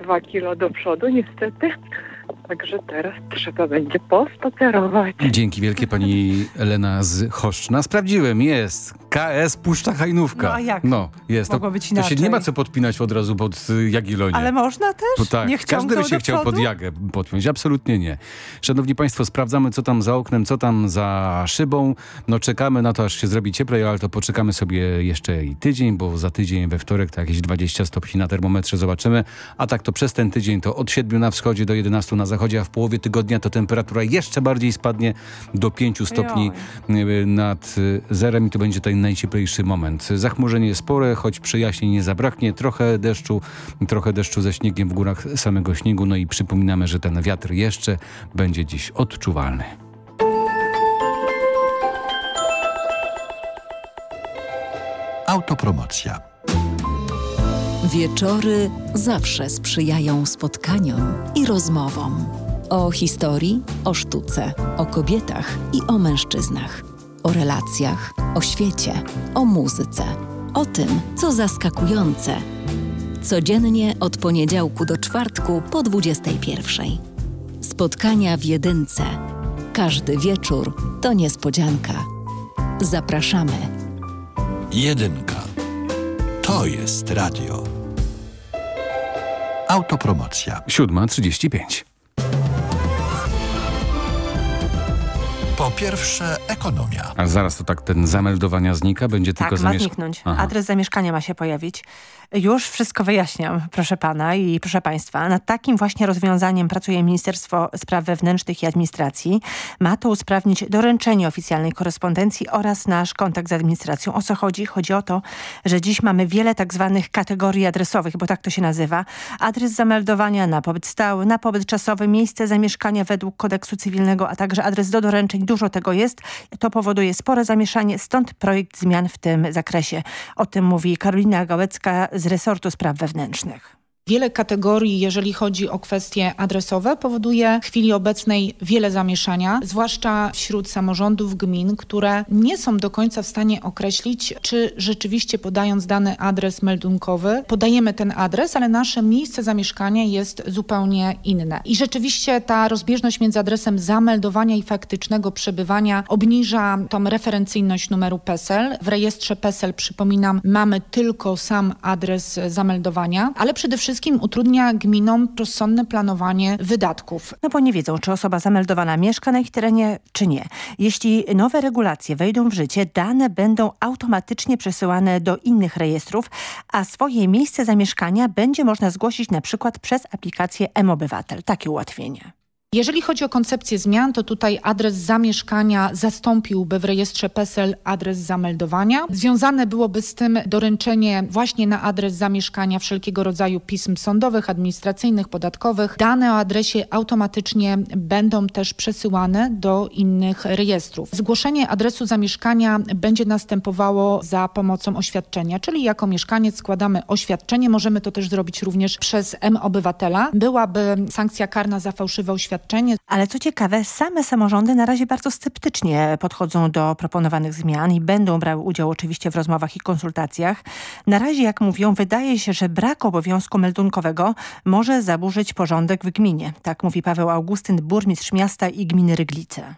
Dwa kilo do przodu niestety. Także teraz trzeba będzie pospacerować. Dzięki wielkie pani Elena z Choszczna. Sprawdziłem, jest. KS Puszcza Hajnówka. No a jak? No, jest. Mogło to, być to się inaczej. nie ma co podpinać od razu pod y, Jagiellonię. Ale można też? To tak, Nie każdy by się chciał pod Jagę podpiąć. Absolutnie nie. Szanowni Państwo, sprawdzamy co tam za oknem, co tam za szybą. No czekamy na to, aż się zrobi cieplej, ale to poczekamy sobie jeszcze i tydzień, bo za tydzień we wtorek to jakieś 20 stopni na termometrze zobaczymy. A tak to przez ten tydzień to od 7 na wschodzie do 11 na zachodzie, a w połowie tygodnia to temperatura jeszcze bardziej spadnie do 5 stopni y, nad y, zerem i to będzie ten najcieplejszy moment. Zachmurzenie spore, choć przyjaźni nie zabraknie. Trochę deszczu, trochę deszczu ze śniegiem w górach samego śniegu. No i przypominamy, że ten wiatr jeszcze będzie dziś odczuwalny. Autopromocja. Wieczory zawsze sprzyjają spotkaniom i rozmowom. O historii, o sztuce, o kobietach i o mężczyznach. O relacjach, o świecie, o muzyce. O tym, co zaskakujące. Codziennie od poniedziałku do czwartku po 21. Spotkania w jedynce. Każdy wieczór to niespodzianka. Zapraszamy. Jedynka. To jest radio. Autopromocja. 7.35. Po pierwsze, ekonomia. A zaraz to tak ten zameldowania znika, będzie Tak, tylko ma zamieszk- zniknąć. Aha. Adres zamieszkania ma się pojawić. Już wszystko wyjaśniam, proszę pana i proszę państwa. Nad takim właśnie rozwiązaniem pracuje Ministerstwo Spraw Wewnętrznych i Administracji. Ma to usprawnić doręczenie oficjalnej korespondencji oraz nasz kontakt z administracją. O co chodzi? Chodzi o to, że dziś mamy wiele tak zwanych kategorii adresowych, bo tak to się nazywa. Adres zameldowania na pobyt stały, na pobyt czasowy, miejsce zamieszkania według kodeksu cywilnego, a także adres do doręczeń. Dużo tego jest. To powoduje spore zamieszanie, stąd projekt zmian w tym zakresie. O tym mówi Karolina Gałecka z resortu spraw wewnętrznych. Wiele kategorii, jeżeli chodzi o kwestie adresowe, powoduje w chwili obecnej wiele zamieszania, zwłaszcza wśród samorządów gmin, które nie są do końca w stanie określić, czy rzeczywiście podając dany adres meldunkowy, podajemy ten adres, ale nasze miejsce zamieszkania jest zupełnie inne. I rzeczywiście ta rozbieżność między adresem zameldowania i faktycznego przebywania obniża tą referencyjność numeru PESEL. W rejestrze PESEL, przypominam, mamy tylko sam adres zameldowania, ale przede wszystkim utrudnia gminom rozsądne planowanie wydatków. No bo nie wiedzą, czy osoba zameldowana mieszka na ich terenie, czy nie. Jeśli nowe regulacje wejdą w życie, dane będą automatycznie przesyłane do innych rejestrów, a swoje miejsce zamieszkania będzie można zgłosić na przykład przez aplikację M-Obywatel. Takie ułatwienie. Jeżeli chodzi o koncepcję zmian, to tutaj adres zamieszkania zastąpiłby w rejestrze PESEL adres zameldowania. Związane byłoby z tym doręczenie właśnie na adres zamieszkania wszelkiego rodzaju pism sądowych, administracyjnych, podatkowych. Dane o adresie automatycznie będą też przesyłane do innych rejestrów. Zgłoszenie adresu zamieszkania będzie następowało za pomocą oświadczenia, czyli jako mieszkaniec składamy oświadczenie. Możemy to też zrobić również przez M-Obywatela. Byłaby sankcja karna za fałszywe oświadczenie. Ale co ciekawe, same samorządy na razie bardzo sceptycznie podchodzą do proponowanych zmian i będą brały udział oczywiście w rozmowach i konsultacjach. Na razie, jak mówią, wydaje się, że brak obowiązku meldunkowego może zaburzyć porządek w gminie. Tak mówi Paweł Augustyn, burmistrz miasta i gminy Ryglice.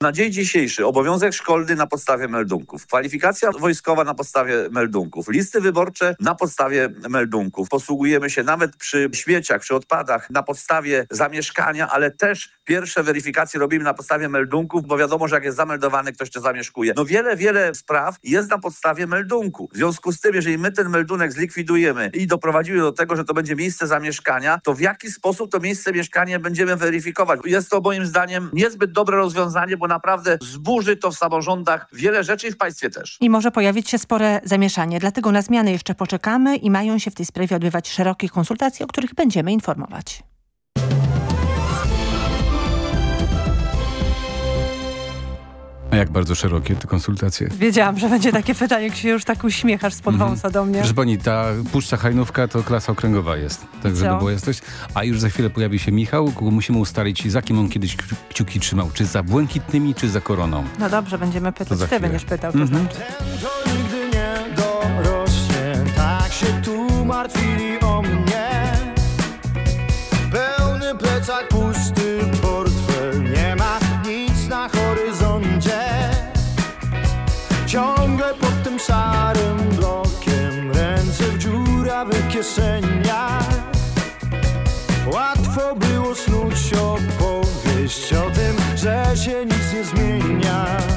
Na dzień dzisiejszy obowiązek szkolny na podstawie meldunków, kwalifikacja wojskowa na podstawie meldunków, listy wyborcze na podstawie meldunków. Posługujemy się nawet przy śmieciach, przy odpadach na podstawie zamieszkania, ale też pierwsze weryfikacje robimy na podstawie meldunków, bo wiadomo, że jak jest zameldowany, ktoś to zamieszkuje. No wiele, wiele spraw jest na podstawie meldunku. W związku z tym, jeżeli my ten meldunek zlikwidujemy i doprowadzimy do tego, że to będzie miejsce zamieszkania, to w jaki sposób to miejsce mieszkania będziemy weryfikować? Jest to moim zdaniem niezbyt dobre rozwiązanie, bo naprawdę zburzy to w samorządach wiele rzeczy i w państwie też. I może pojawić się spore zamieszanie. Dlatego na zmiany jeszcze poczekamy i mają się w tej sprawie odbywać szerokie konsultacje, o których będziemy informować. A jak bardzo szerokie te konsultacje? Wiedziałam, że będzie takie pytanie, jak się już tak uśmiechasz spod Mhm. wąsa do mnie. Proszę pani, ta Puszcza Hajnówka to klasa okręgowa jest, tak żeby było jasność. A już za chwilę pojawi się Michał, kogo musimy ustalić, za kim on kiedyś kciu- kciuki trzymał. Czy za błękitnymi, czy za koroną. No dobrze, będziemy To pytać. Ty będziesz pytał, to Mhm. znaczy. To nigdy nie dorośnie martwili o mnie Łatwo było snuć opowieść o tym, że się nic nie zmienia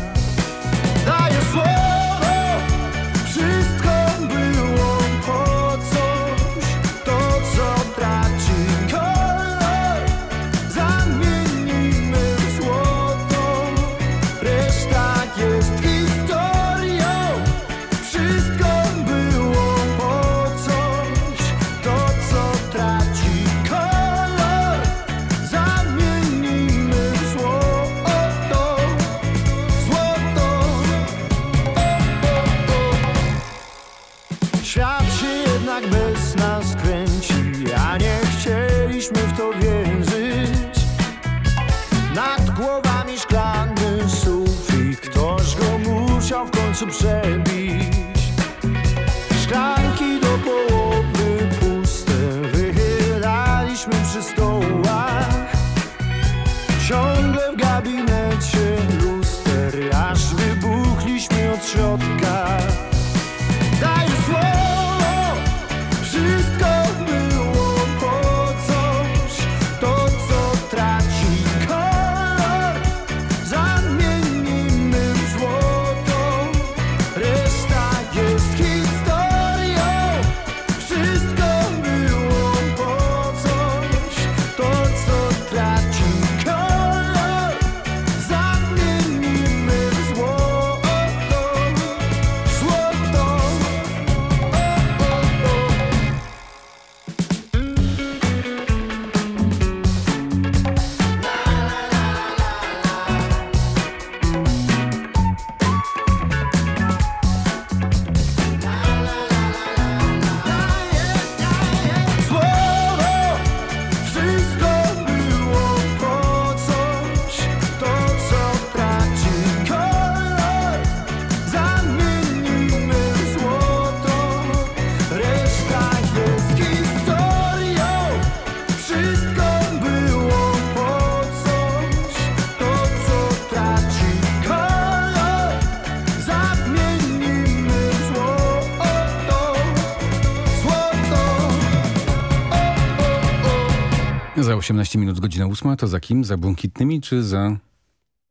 18 minut godzina 8, to za kim? Za Błękitnymi czy za...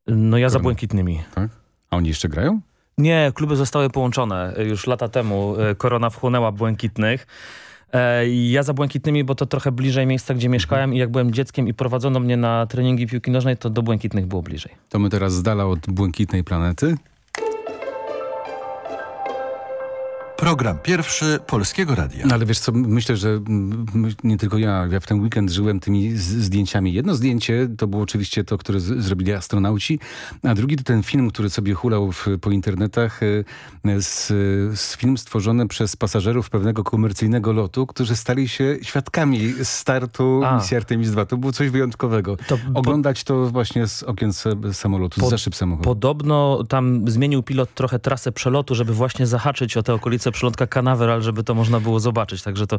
No ja za Błękitnymi. Tak? A oni jeszcze grają? Nie, kluby zostały połączone już lata temu. E, Korona wchłonęła Błękitnych. E, Ja za Błękitnymi, bo to trochę bliżej miejsca, gdzie mieszkałem i jak byłem dzieckiem i prowadzono mnie na treningi piłki nożnej, to do Błękitnych było bliżej. To my teraz z dala od Błękitnej Planety. Program pierwszy Polskiego Radia. No ale wiesz co, myślę, że nie tylko ja, ja w ten weekend żyłem tymi zdjęciami. Jedno zdjęcie to było oczywiście to, które zrobili astronauci, a drugi to ten film, który sobie hulał w, po internetach, y, z, z film stworzony przez pasażerów pewnego komercyjnego lotu, którzy stali się świadkami startu A. misji Artemis II. To było coś wyjątkowego. Oglądać to właśnie z okien samolotu, Po- z zaszyb samochodu. Podobno tam zmienił pilot trochę trasę przelotu, żeby właśnie zahaczyć o te okolice przylądka Canaveral, żeby to można było zobaczyć. Także to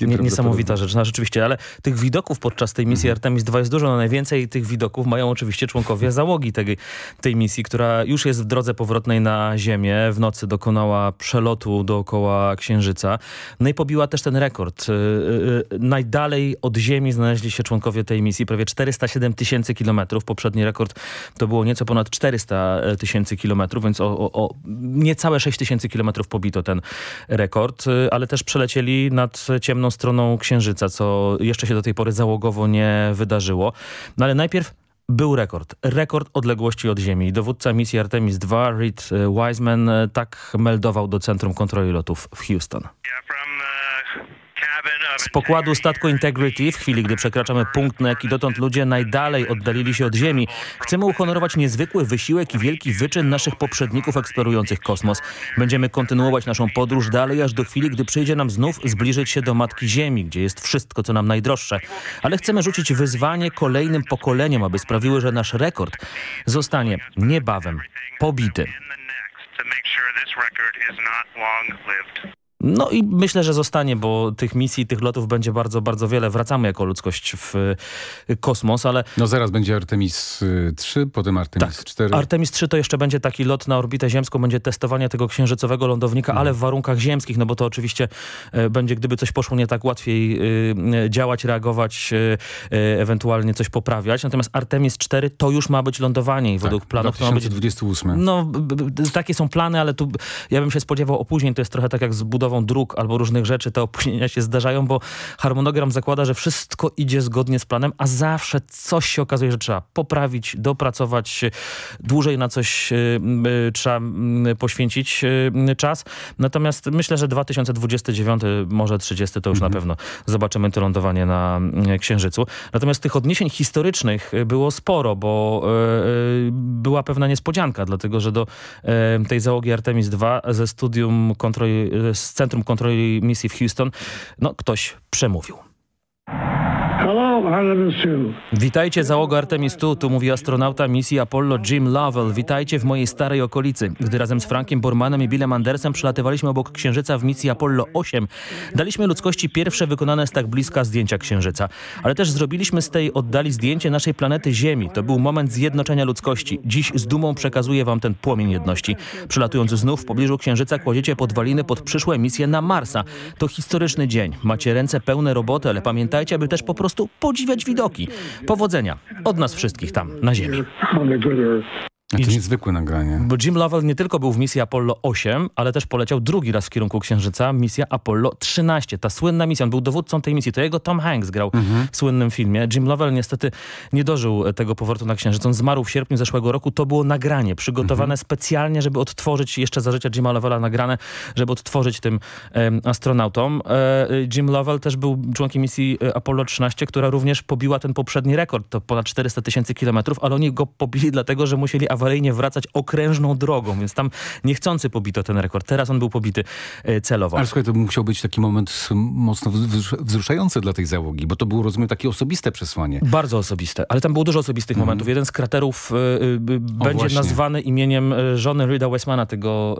nie, niesamowita rzecz. No rzeczywiście, ale tych widoków podczas tej Mhm. misji Artemis II jest dużo. No, najwięcej tych widoków mają oczywiście członkowie załogi tej, tej misji, która już jest w drodze powrotnej na Ziemię. W nocy dokonała przelotu dookoła Księżyca. No i pobiła też ten rekord. Yy, yy, najdalej od Ziemi znaleźli się członkowie tej misji, prawie 407 tysięcy kilometrów. Poprzedni rekord to było nieco ponad 400 tysięcy kilometrów, więc o, o, o niecałe 6 tysięcy kilometrów pobito ten rekord, y, ale też przelecieli nad ciemną stroną Księżyca, co jeszcze się do tej pory załogowo nie wydarzyło. No ale najpierw był rekord. Rekord odległości od Ziemi. Dowódca misji Artemis II, Reed y, Wiseman, y, tak meldował do Centrum Kontroli Lotów w Houston. Z pokładu statku Integrity, w chwili gdy przekraczamy punkt, na jaki dotąd ludzie najdalej oddalili się od Ziemi, chcemy uhonorować niezwykły wysiłek i wielki wyczyn naszych poprzedników eksplorujących kosmos. Będziemy kontynuować naszą podróż dalej, aż do chwili, gdy przyjdzie nam znów zbliżyć się do Matki Ziemi, gdzie jest wszystko, co nam najdroższe. Ale chcemy rzucić wyzwanie kolejnym pokoleniom, aby sprawiły, że nasz rekord zostanie niebawem pobity. No i myślę, że zostanie, bo tych misji, tych lotów będzie bardzo, bardzo wiele. Wracamy jako ludzkość w y, kosmos, ale... No zaraz będzie Artemis 3, potem Artemis tak, 4. Artemis 3 to jeszcze będzie taki lot na orbitę ziemską, będzie testowanie tego księżycowego lądownika, ale w warunkach ziemskich, no bo to oczywiście e, będzie, gdyby coś poszło nie tak, łatwiej e, działać, reagować, ewentualnie coś poprawiać. Natomiast Artemis 4 to już ma być lądowanie i według tak, planów... 2028. To ma być, no, takie są plany, ale tu ja bym się spodziewał opóźnień. To jest trochę tak jak z budową dróg albo różnych rzeczy, te opóźnienia się zdarzają, bo harmonogram zakłada, że wszystko idzie zgodnie z planem, a zawsze coś się okazuje, że trzeba poprawić, dopracować, dłużej na coś y, y, trzeba y, poświęcić czas. Natomiast myślę, że 2029, może 30 to już mhm. na pewno zobaczymy to lądowanie na Księżycu. Natomiast tych odniesień historycznych było sporo, bo była pewna niespodzianka, dlatego że do tej załogi Artemis II ze studium kontroli, z Centrum Kontroli Misji w Houston, no ktoś przemówił. Witajcie załoga Artemis tu, tu mówi astronauta misji Apollo Jim Lovell. Witajcie w mojej starej okolicy. Gdy razem z Frankiem Bormanem i Billem Andersem przelatywaliśmy obok Księżyca w misji Apollo 8, daliśmy ludzkości pierwsze wykonane z tak bliska zdjęcia Księżyca. Ale też zrobiliśmy z tej oddali zdjęcie naszej planety Ziemi. To był moment zjednoczenia ludzkości. Dziś z dumą przekazuję wam ten płomień jedności. Przelatując znów w pobliżu Księżyca kładziecie podwaliny pod przyszłe misje na Marsa. To historyczny dzień. Macie ręce pełne roboty, ale pamiętajcie, aby też po prostu podziwiać widoki. Powodzenia od nas wszystkich tam na ziemi. A to niezwykłe nagranie. Bo Jim Lovell nie tylko był w misji Apollo 8, ale też poleciał drugi raz w kierunku Księżyca, misja Apollo 13. Ta słynna misja, on był dowódcą tej misji, to jego Tom Hanks grał mhm. w słynnym filmie. Jim Lovell niestety nie dożył tego powrotu na Księżyc. On zmarł w sierpniu zeszłego roku. To było nagranie przygotowane mhm. specjalnie, żeby odtworzyć jeszcze za życia Jima Lovella nagrane, żeby odtworzyć tym um, astronautom. E, Jim Lovell też był członkiem misji e, Apollo 13, która również pobiła ten poprzedni rekord. To ponad 400 tysięcy kilometrów, ale oni go pobili dlatego, że musieli awaryjnie wracać okrężną drogą, więc tam niechcący pobito ten rekord. Teraz on był pobity e, celowo. Ale słuchaj, to musiał być taki moment mocno wzruszający dla tej załogi, bo to było, rozumiem, takie osobiste przesłanie. Bardzo osobiste, ale tam było dużo osobistych mm. momentów. Jeden z kraterów y, y, będzie właśnie. nazwany imieniem żony Rida Westmana, tego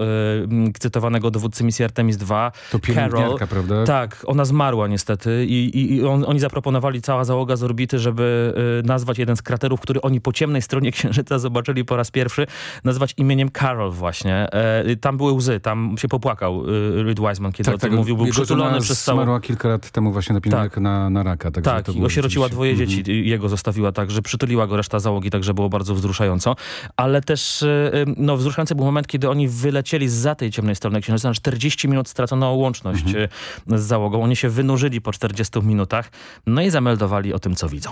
y, cytowanego dowódcy misji Artemis II. To Carol. prawda? Tak, ona zmarła niestety i, i, i on, oni zaproponowali cała załoga z orbity, żeby nazwać jeden z kraterów, który oni po ciemnej stronie Księżyca zobaczyli po raz raz pierwszy nazywać imieniem Carol właśnie. E, tam były łzy, tam się popłakał e, Reed Wiseman, kiedy tak, o tym tak, mówił. Był przytulony przez całą... zmarła kilka lat temu właśnie na tak. na, na raka. Tak, tak i osierociła dwoje mm -hmm. dzieci. Jego zostawiła tak, że przytuliła go reszta załogi, także było bardzo wzruszająco. Ale też e, no, wzruszający był moment, kiedy oni wylecieli za tej ciemnej strony księżyca. Na 40 minut stracono łączność mm -hmm. z załogą. Oni się wynurzyli po 40 minutach, no i zameldowali o tym, co widzą.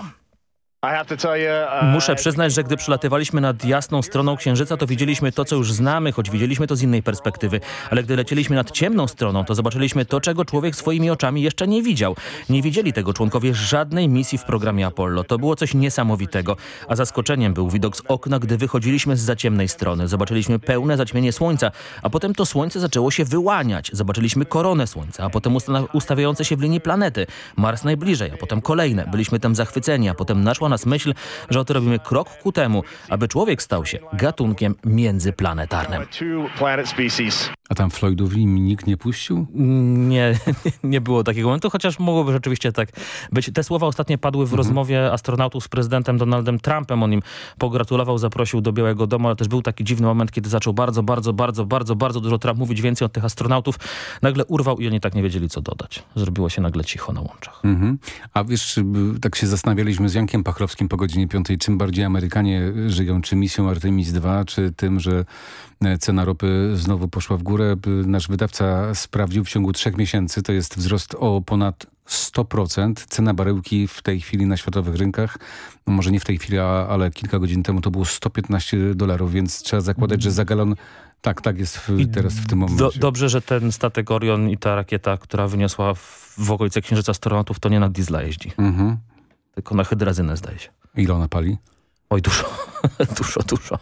Uh, Muszę przyznać, że gdy przylatywaliśmy nad jasną stroną Księżyca, to widzieliśmy to, co już znamy, choć widzieliśmy to z innej perspektywy. Ale gdy lecieliśmy nad ciemną stroną, to zobaczyliśmy to, czego człowiek swoimi oczami jeszcze nie widział. Nie widzieli tego członkowie żadnej misji w programie Apollo. To było coś niesamowitego. A zaskoczeniem był widok z okna, gdy wychodziliśmy z za ciemnej strony. Zobaczyliśmy pełne zaćmienie Słońca, a potem to Słońce zaczęło się wyłaniać. Zobaczyliśmy koronę Słońca, a potem ustawiające się w linii planety. Mars najbliżej, a potem kolejne. Byliśmy tam zachwyceni, a potem naszła nas myśl, że oto robimy krok ku temu, aby człowiek stał się gatunkiem międzyplanetarnym. A tam Floydowi nikt nie puścił? Nie, nie było takiego momentu, chociaż mogłoby rzeczywiście tak być. Te słowa ostatnio padły w mhm. rozmowie astronautów z prezydentem Donaldem Trumpem. On im pogratulował, zaprosił do Białego Domu, ale też był taki dziwny moment, kiedy zaczął bardzo, bardzo, bardzo, bardzo, bardzo dużo Trump mówić więcej od tych astronautów. Nagle urwał i oni tak nie wiedzieli, co dodać. Zrobiło się nagle cicho na łączach. Mhm. A wiesz, tak się zastanawialiśmy z Jankiem Pachlowskim po godzinie piątej, czym bardziej Amerykanie żyją, czy misją Artemis II, czy tym, że e, cena ropy znowu poszła w górę. Nasz wydawca sprawdził w ciągu trzech miesięcy, to jest wzrost o ponad 100%. Cena baryłki w tej chwili na światowych rynkach, no może nie w tej chwili, ale kilka godzin temu to było 115 dolarów, więc trzeba zakładać, że za galon tak, tak jest w, teraz w tym momencie. Do, dobrze, że ten statek Orion i ta rakieta, która wyniosła w, w okolice Księżyca astronautów, to nie na diesla jeździ. Mhm. Tylko na hydrazynę zdaje się. Ile ona pali? Oj, dużo, dużo, dużo.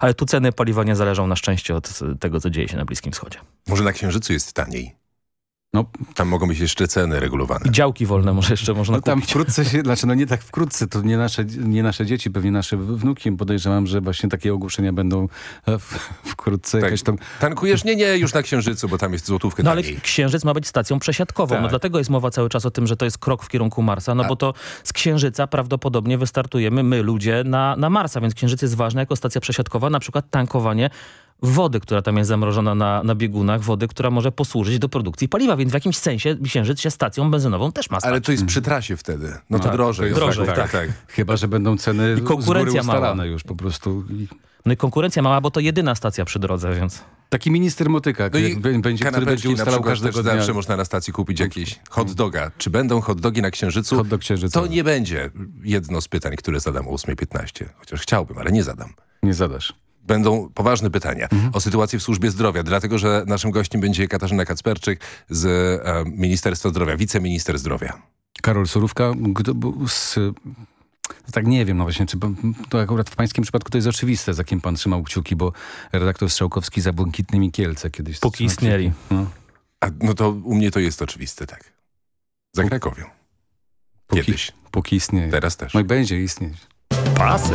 Ale tu ceny paliwa nie zależą na szczęście od tego, co dzieje się na Bliskim Wschodzie. Może na Księżycu jest taniej? No, tam mogą być jeszcze ceny regulowane. I działki wolne może jeszcze można no, tam kupić. wkrótce się, znaczy no nie tak wkrótce, to nie nasze, nie nasze dzieci, pewnie nasze wnuki. Podejrzewam, że właśnie takie ogłoszenia będą e, w, wkrótce tak. tam... Tankujesz? Nie, nie, już na Księżycu, bo tam jest złotówkę No ale taniej. Księżyc ma być stacją przesiadkową. Tak. No dlatego jest mowa cały czas o tym, że to jest krok w kierunku Marsa, no A- bo to z Księżyca prawdopodobnie wystartujemy my, ludzie, na, na Marsa, więc Księżyc jest ważny jako stacja przesiadkowa, na przykład tankowanie wody, która tam jest zamrożona na, na biegunach, wody, która może posłużyć do produkcji paliwa, więc w jakimś sensie Księżyc się stacją benzynową też ma stać. Ale to jest przy trasie wtedy. No to Tak, drożej. jest. drożej, tak, tak. tak. Chyba, że będą ceny I konkurencja z góry mała. już po prostu. I No i konkurencja mała, bo to jedyna stacja przy drodze, więc... taki minister motyka, No i będzie, który będzie ustalał przykład każdego dnia. zawsze można na stacji kupić jakieś hot doga. Czy będą hot dogi na Księżycu? Hot dog księżycowy. To nie będzie jedno z pytań, które zadam o 8.15. Chociaż chciałbym, ale nie zadam. Nie zadasz. Będą poważne pytania o sytuację w służbie zdrowia, dlatego że naszym gościem będzie Katarzyna Kacperczyk z e, Ministerstwa Zdrowia, wiceminister zdrowia. Karol Surówka, z... Tak nie wiem, no właśnie, czy to akurat w pańskim przypadku to jest oczywiste, za kim pan trzymał kciuki, bo redaktor Strzałkowski za Błękitnymi Kielce kiedyś... Póki istnieli. No. A, no to u mnie to jest oczywiste, tak. Za Krakowią. Póki, Kiedyś. póki istnieje. Teraz też. No i będzie istnieć. Pasy.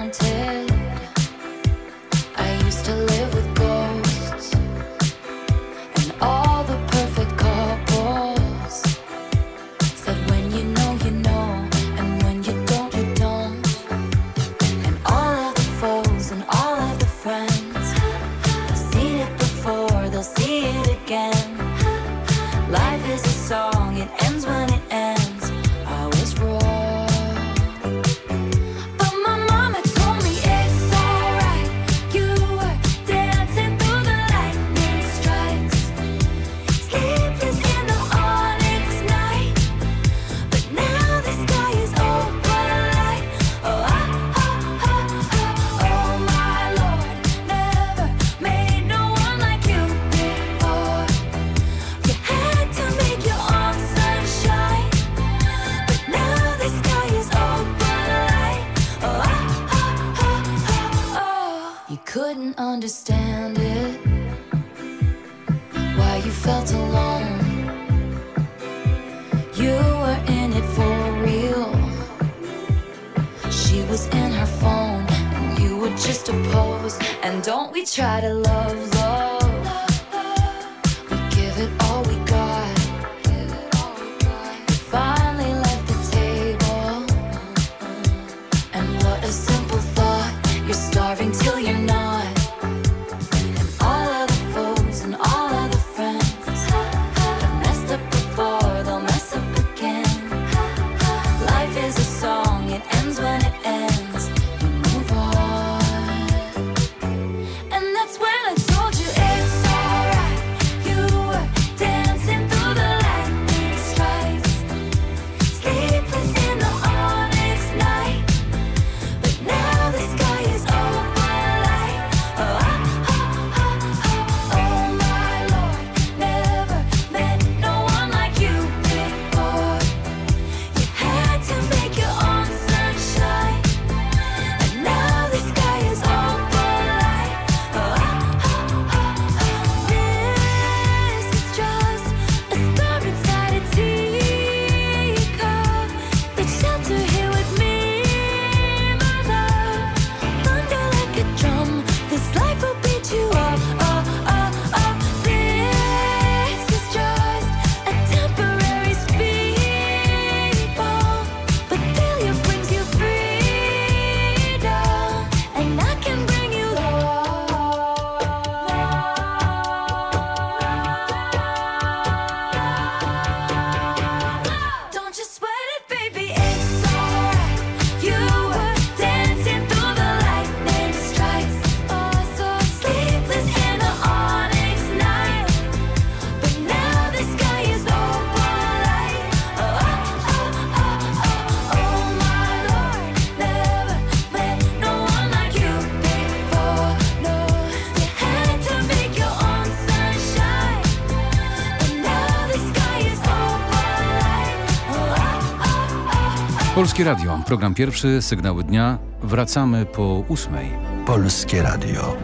Polskie Radio, program pierwszy, sygnały dnia. Wracamy po ósmej. Polskie Radio.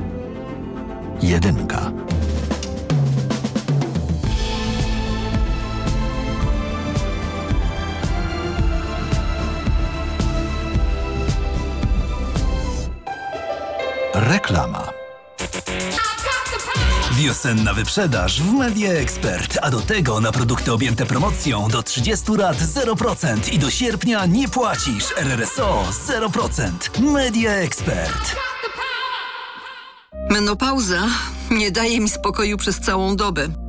Jedynka. Reklama. Wiosenna wyprzedaż w Media Expert, a do tego na produkty objęte promocją do 30 lat 0% i do sierpnia nie płacisz RRSO 0%. Media Expert. Menopauza nie daje mi spokoju przez całą dobę.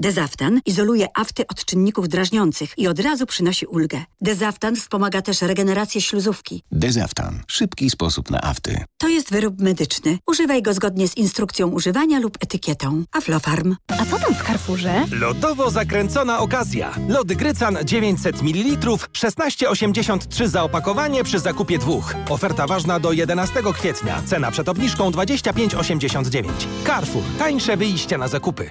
Dezaftan izoluje afty od czynników drażniących i od razu przynosi ulgę. Dezaftan wspomaga też regenerację śluzówki. Dezaftan. Szybki sposób na afty. To jest wyrób medyczny. Używaj go zgodnie z instrukcją używania lub etykietą. Aflofarm. A co tam w Carrefourze? Lodowo zakręcona okazja. Lody Grycan 900 ml, 16,83 za opakowanie przy zakupie dwóch. Oferta ważna do 11 kwietnia. Cena przed obniżką 25,89. Carrefour. Tańsze wyjście na zakupy.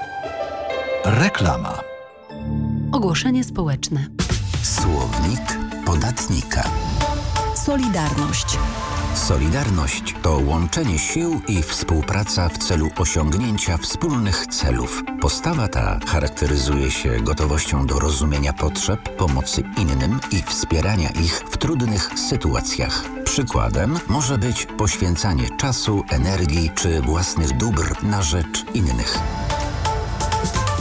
Reklama. Ogłoszenie społeczne. Słownik podatnika. Solidarność. Solidarność to łączenie sił i współpraca w celu osiągnięcia wspólnych celów. Postawa ta charakteryzuje się gotowością do rozumienia potrzeb, pomocy innym i wspierania ich w trudnych sytuacjach. Przykładem może być poświęcanie czasu, energii czy własnych dóbr na rzecz innych.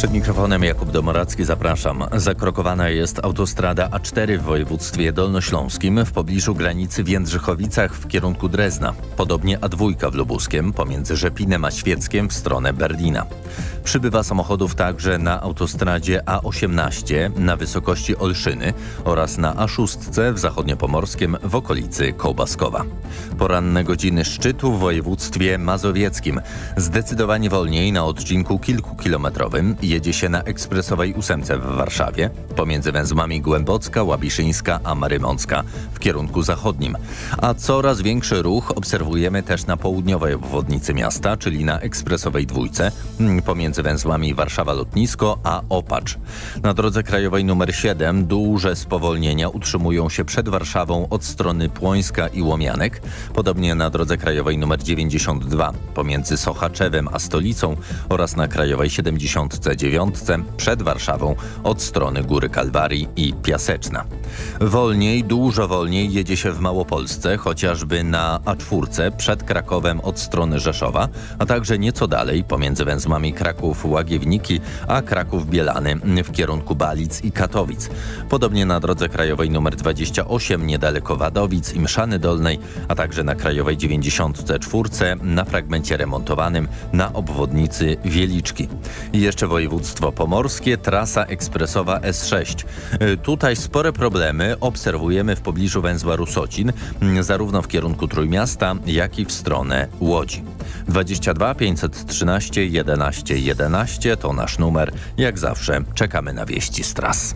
Przed mikrofonem Jakub Domoracki zapraszam. Zakrokowana jest autostrada A4 w województwie dolnośląskim w pobliżu granicy w Jędrzychowicach w kierunku Drezna. Podobnie A2 w Lubuskiem pomiędzy Rzepinem a Świeckiem w stronę Berlina. Przybywa samochodów także na autostradzie A18 na wysokości Olszyny oraz na A6 w zachodniopomorskim w okolicy Kołbaskowa. Poranne godziny szczytu w województwie mazowieckim. Zdecydowanie wolniej na odcinku kilkukilometrowym jedzie się na ekspresowej ósemce w Warszawie pomiędzy węzłami Głębocka, Łabiszyńska a Marymącka w kierunku zachodnim. A coraz większy ruch obserwujemy też na południowej obwodnicy miasta, czyli na ekspresowej dwójce pomiędzy węzłami Warszawa Lotnisko a Opacz. Na drodze krajowej numer 7 duże spowolnienia utrzymują się przed Warszawą od strony Płońska i Łomianek. Podobnie na drodze krajowej numer 92 pomiędzy Sochaczewem a stolicą oraz na krajowej 79 dziewiątce przed Warszawą od strony Góry Kalwarii i Piaseczna. Wolniej, dużo wolniej jedzie się w Małopolsce, chociażby na A4 przed Krakowem od strony Rzeszowa, a także nieco dalej pomiędzy węzłami Kraków-Łagiewniki, a Kraków-Bielany w kierunku Balic i Katowic. Podobnie na drodze krajowej nr 28 niedaleko Wadowic i Mszany Dolnej, a także na krajowej 94 na fragmencie remontowanym na obwodnicy Wieliczki. I jeszcze województwo pomorskie, trasa ekspresowa S6. Y, Tutaj spore problemy obserwujemy w pobliżu węzła Rusocin, mm, zarówno w kierunku Trójmiasta, jak i w stronę Łodzi. 22 513 11 11 to nasz numer. Jak zawsze czekamy na wieści z tras.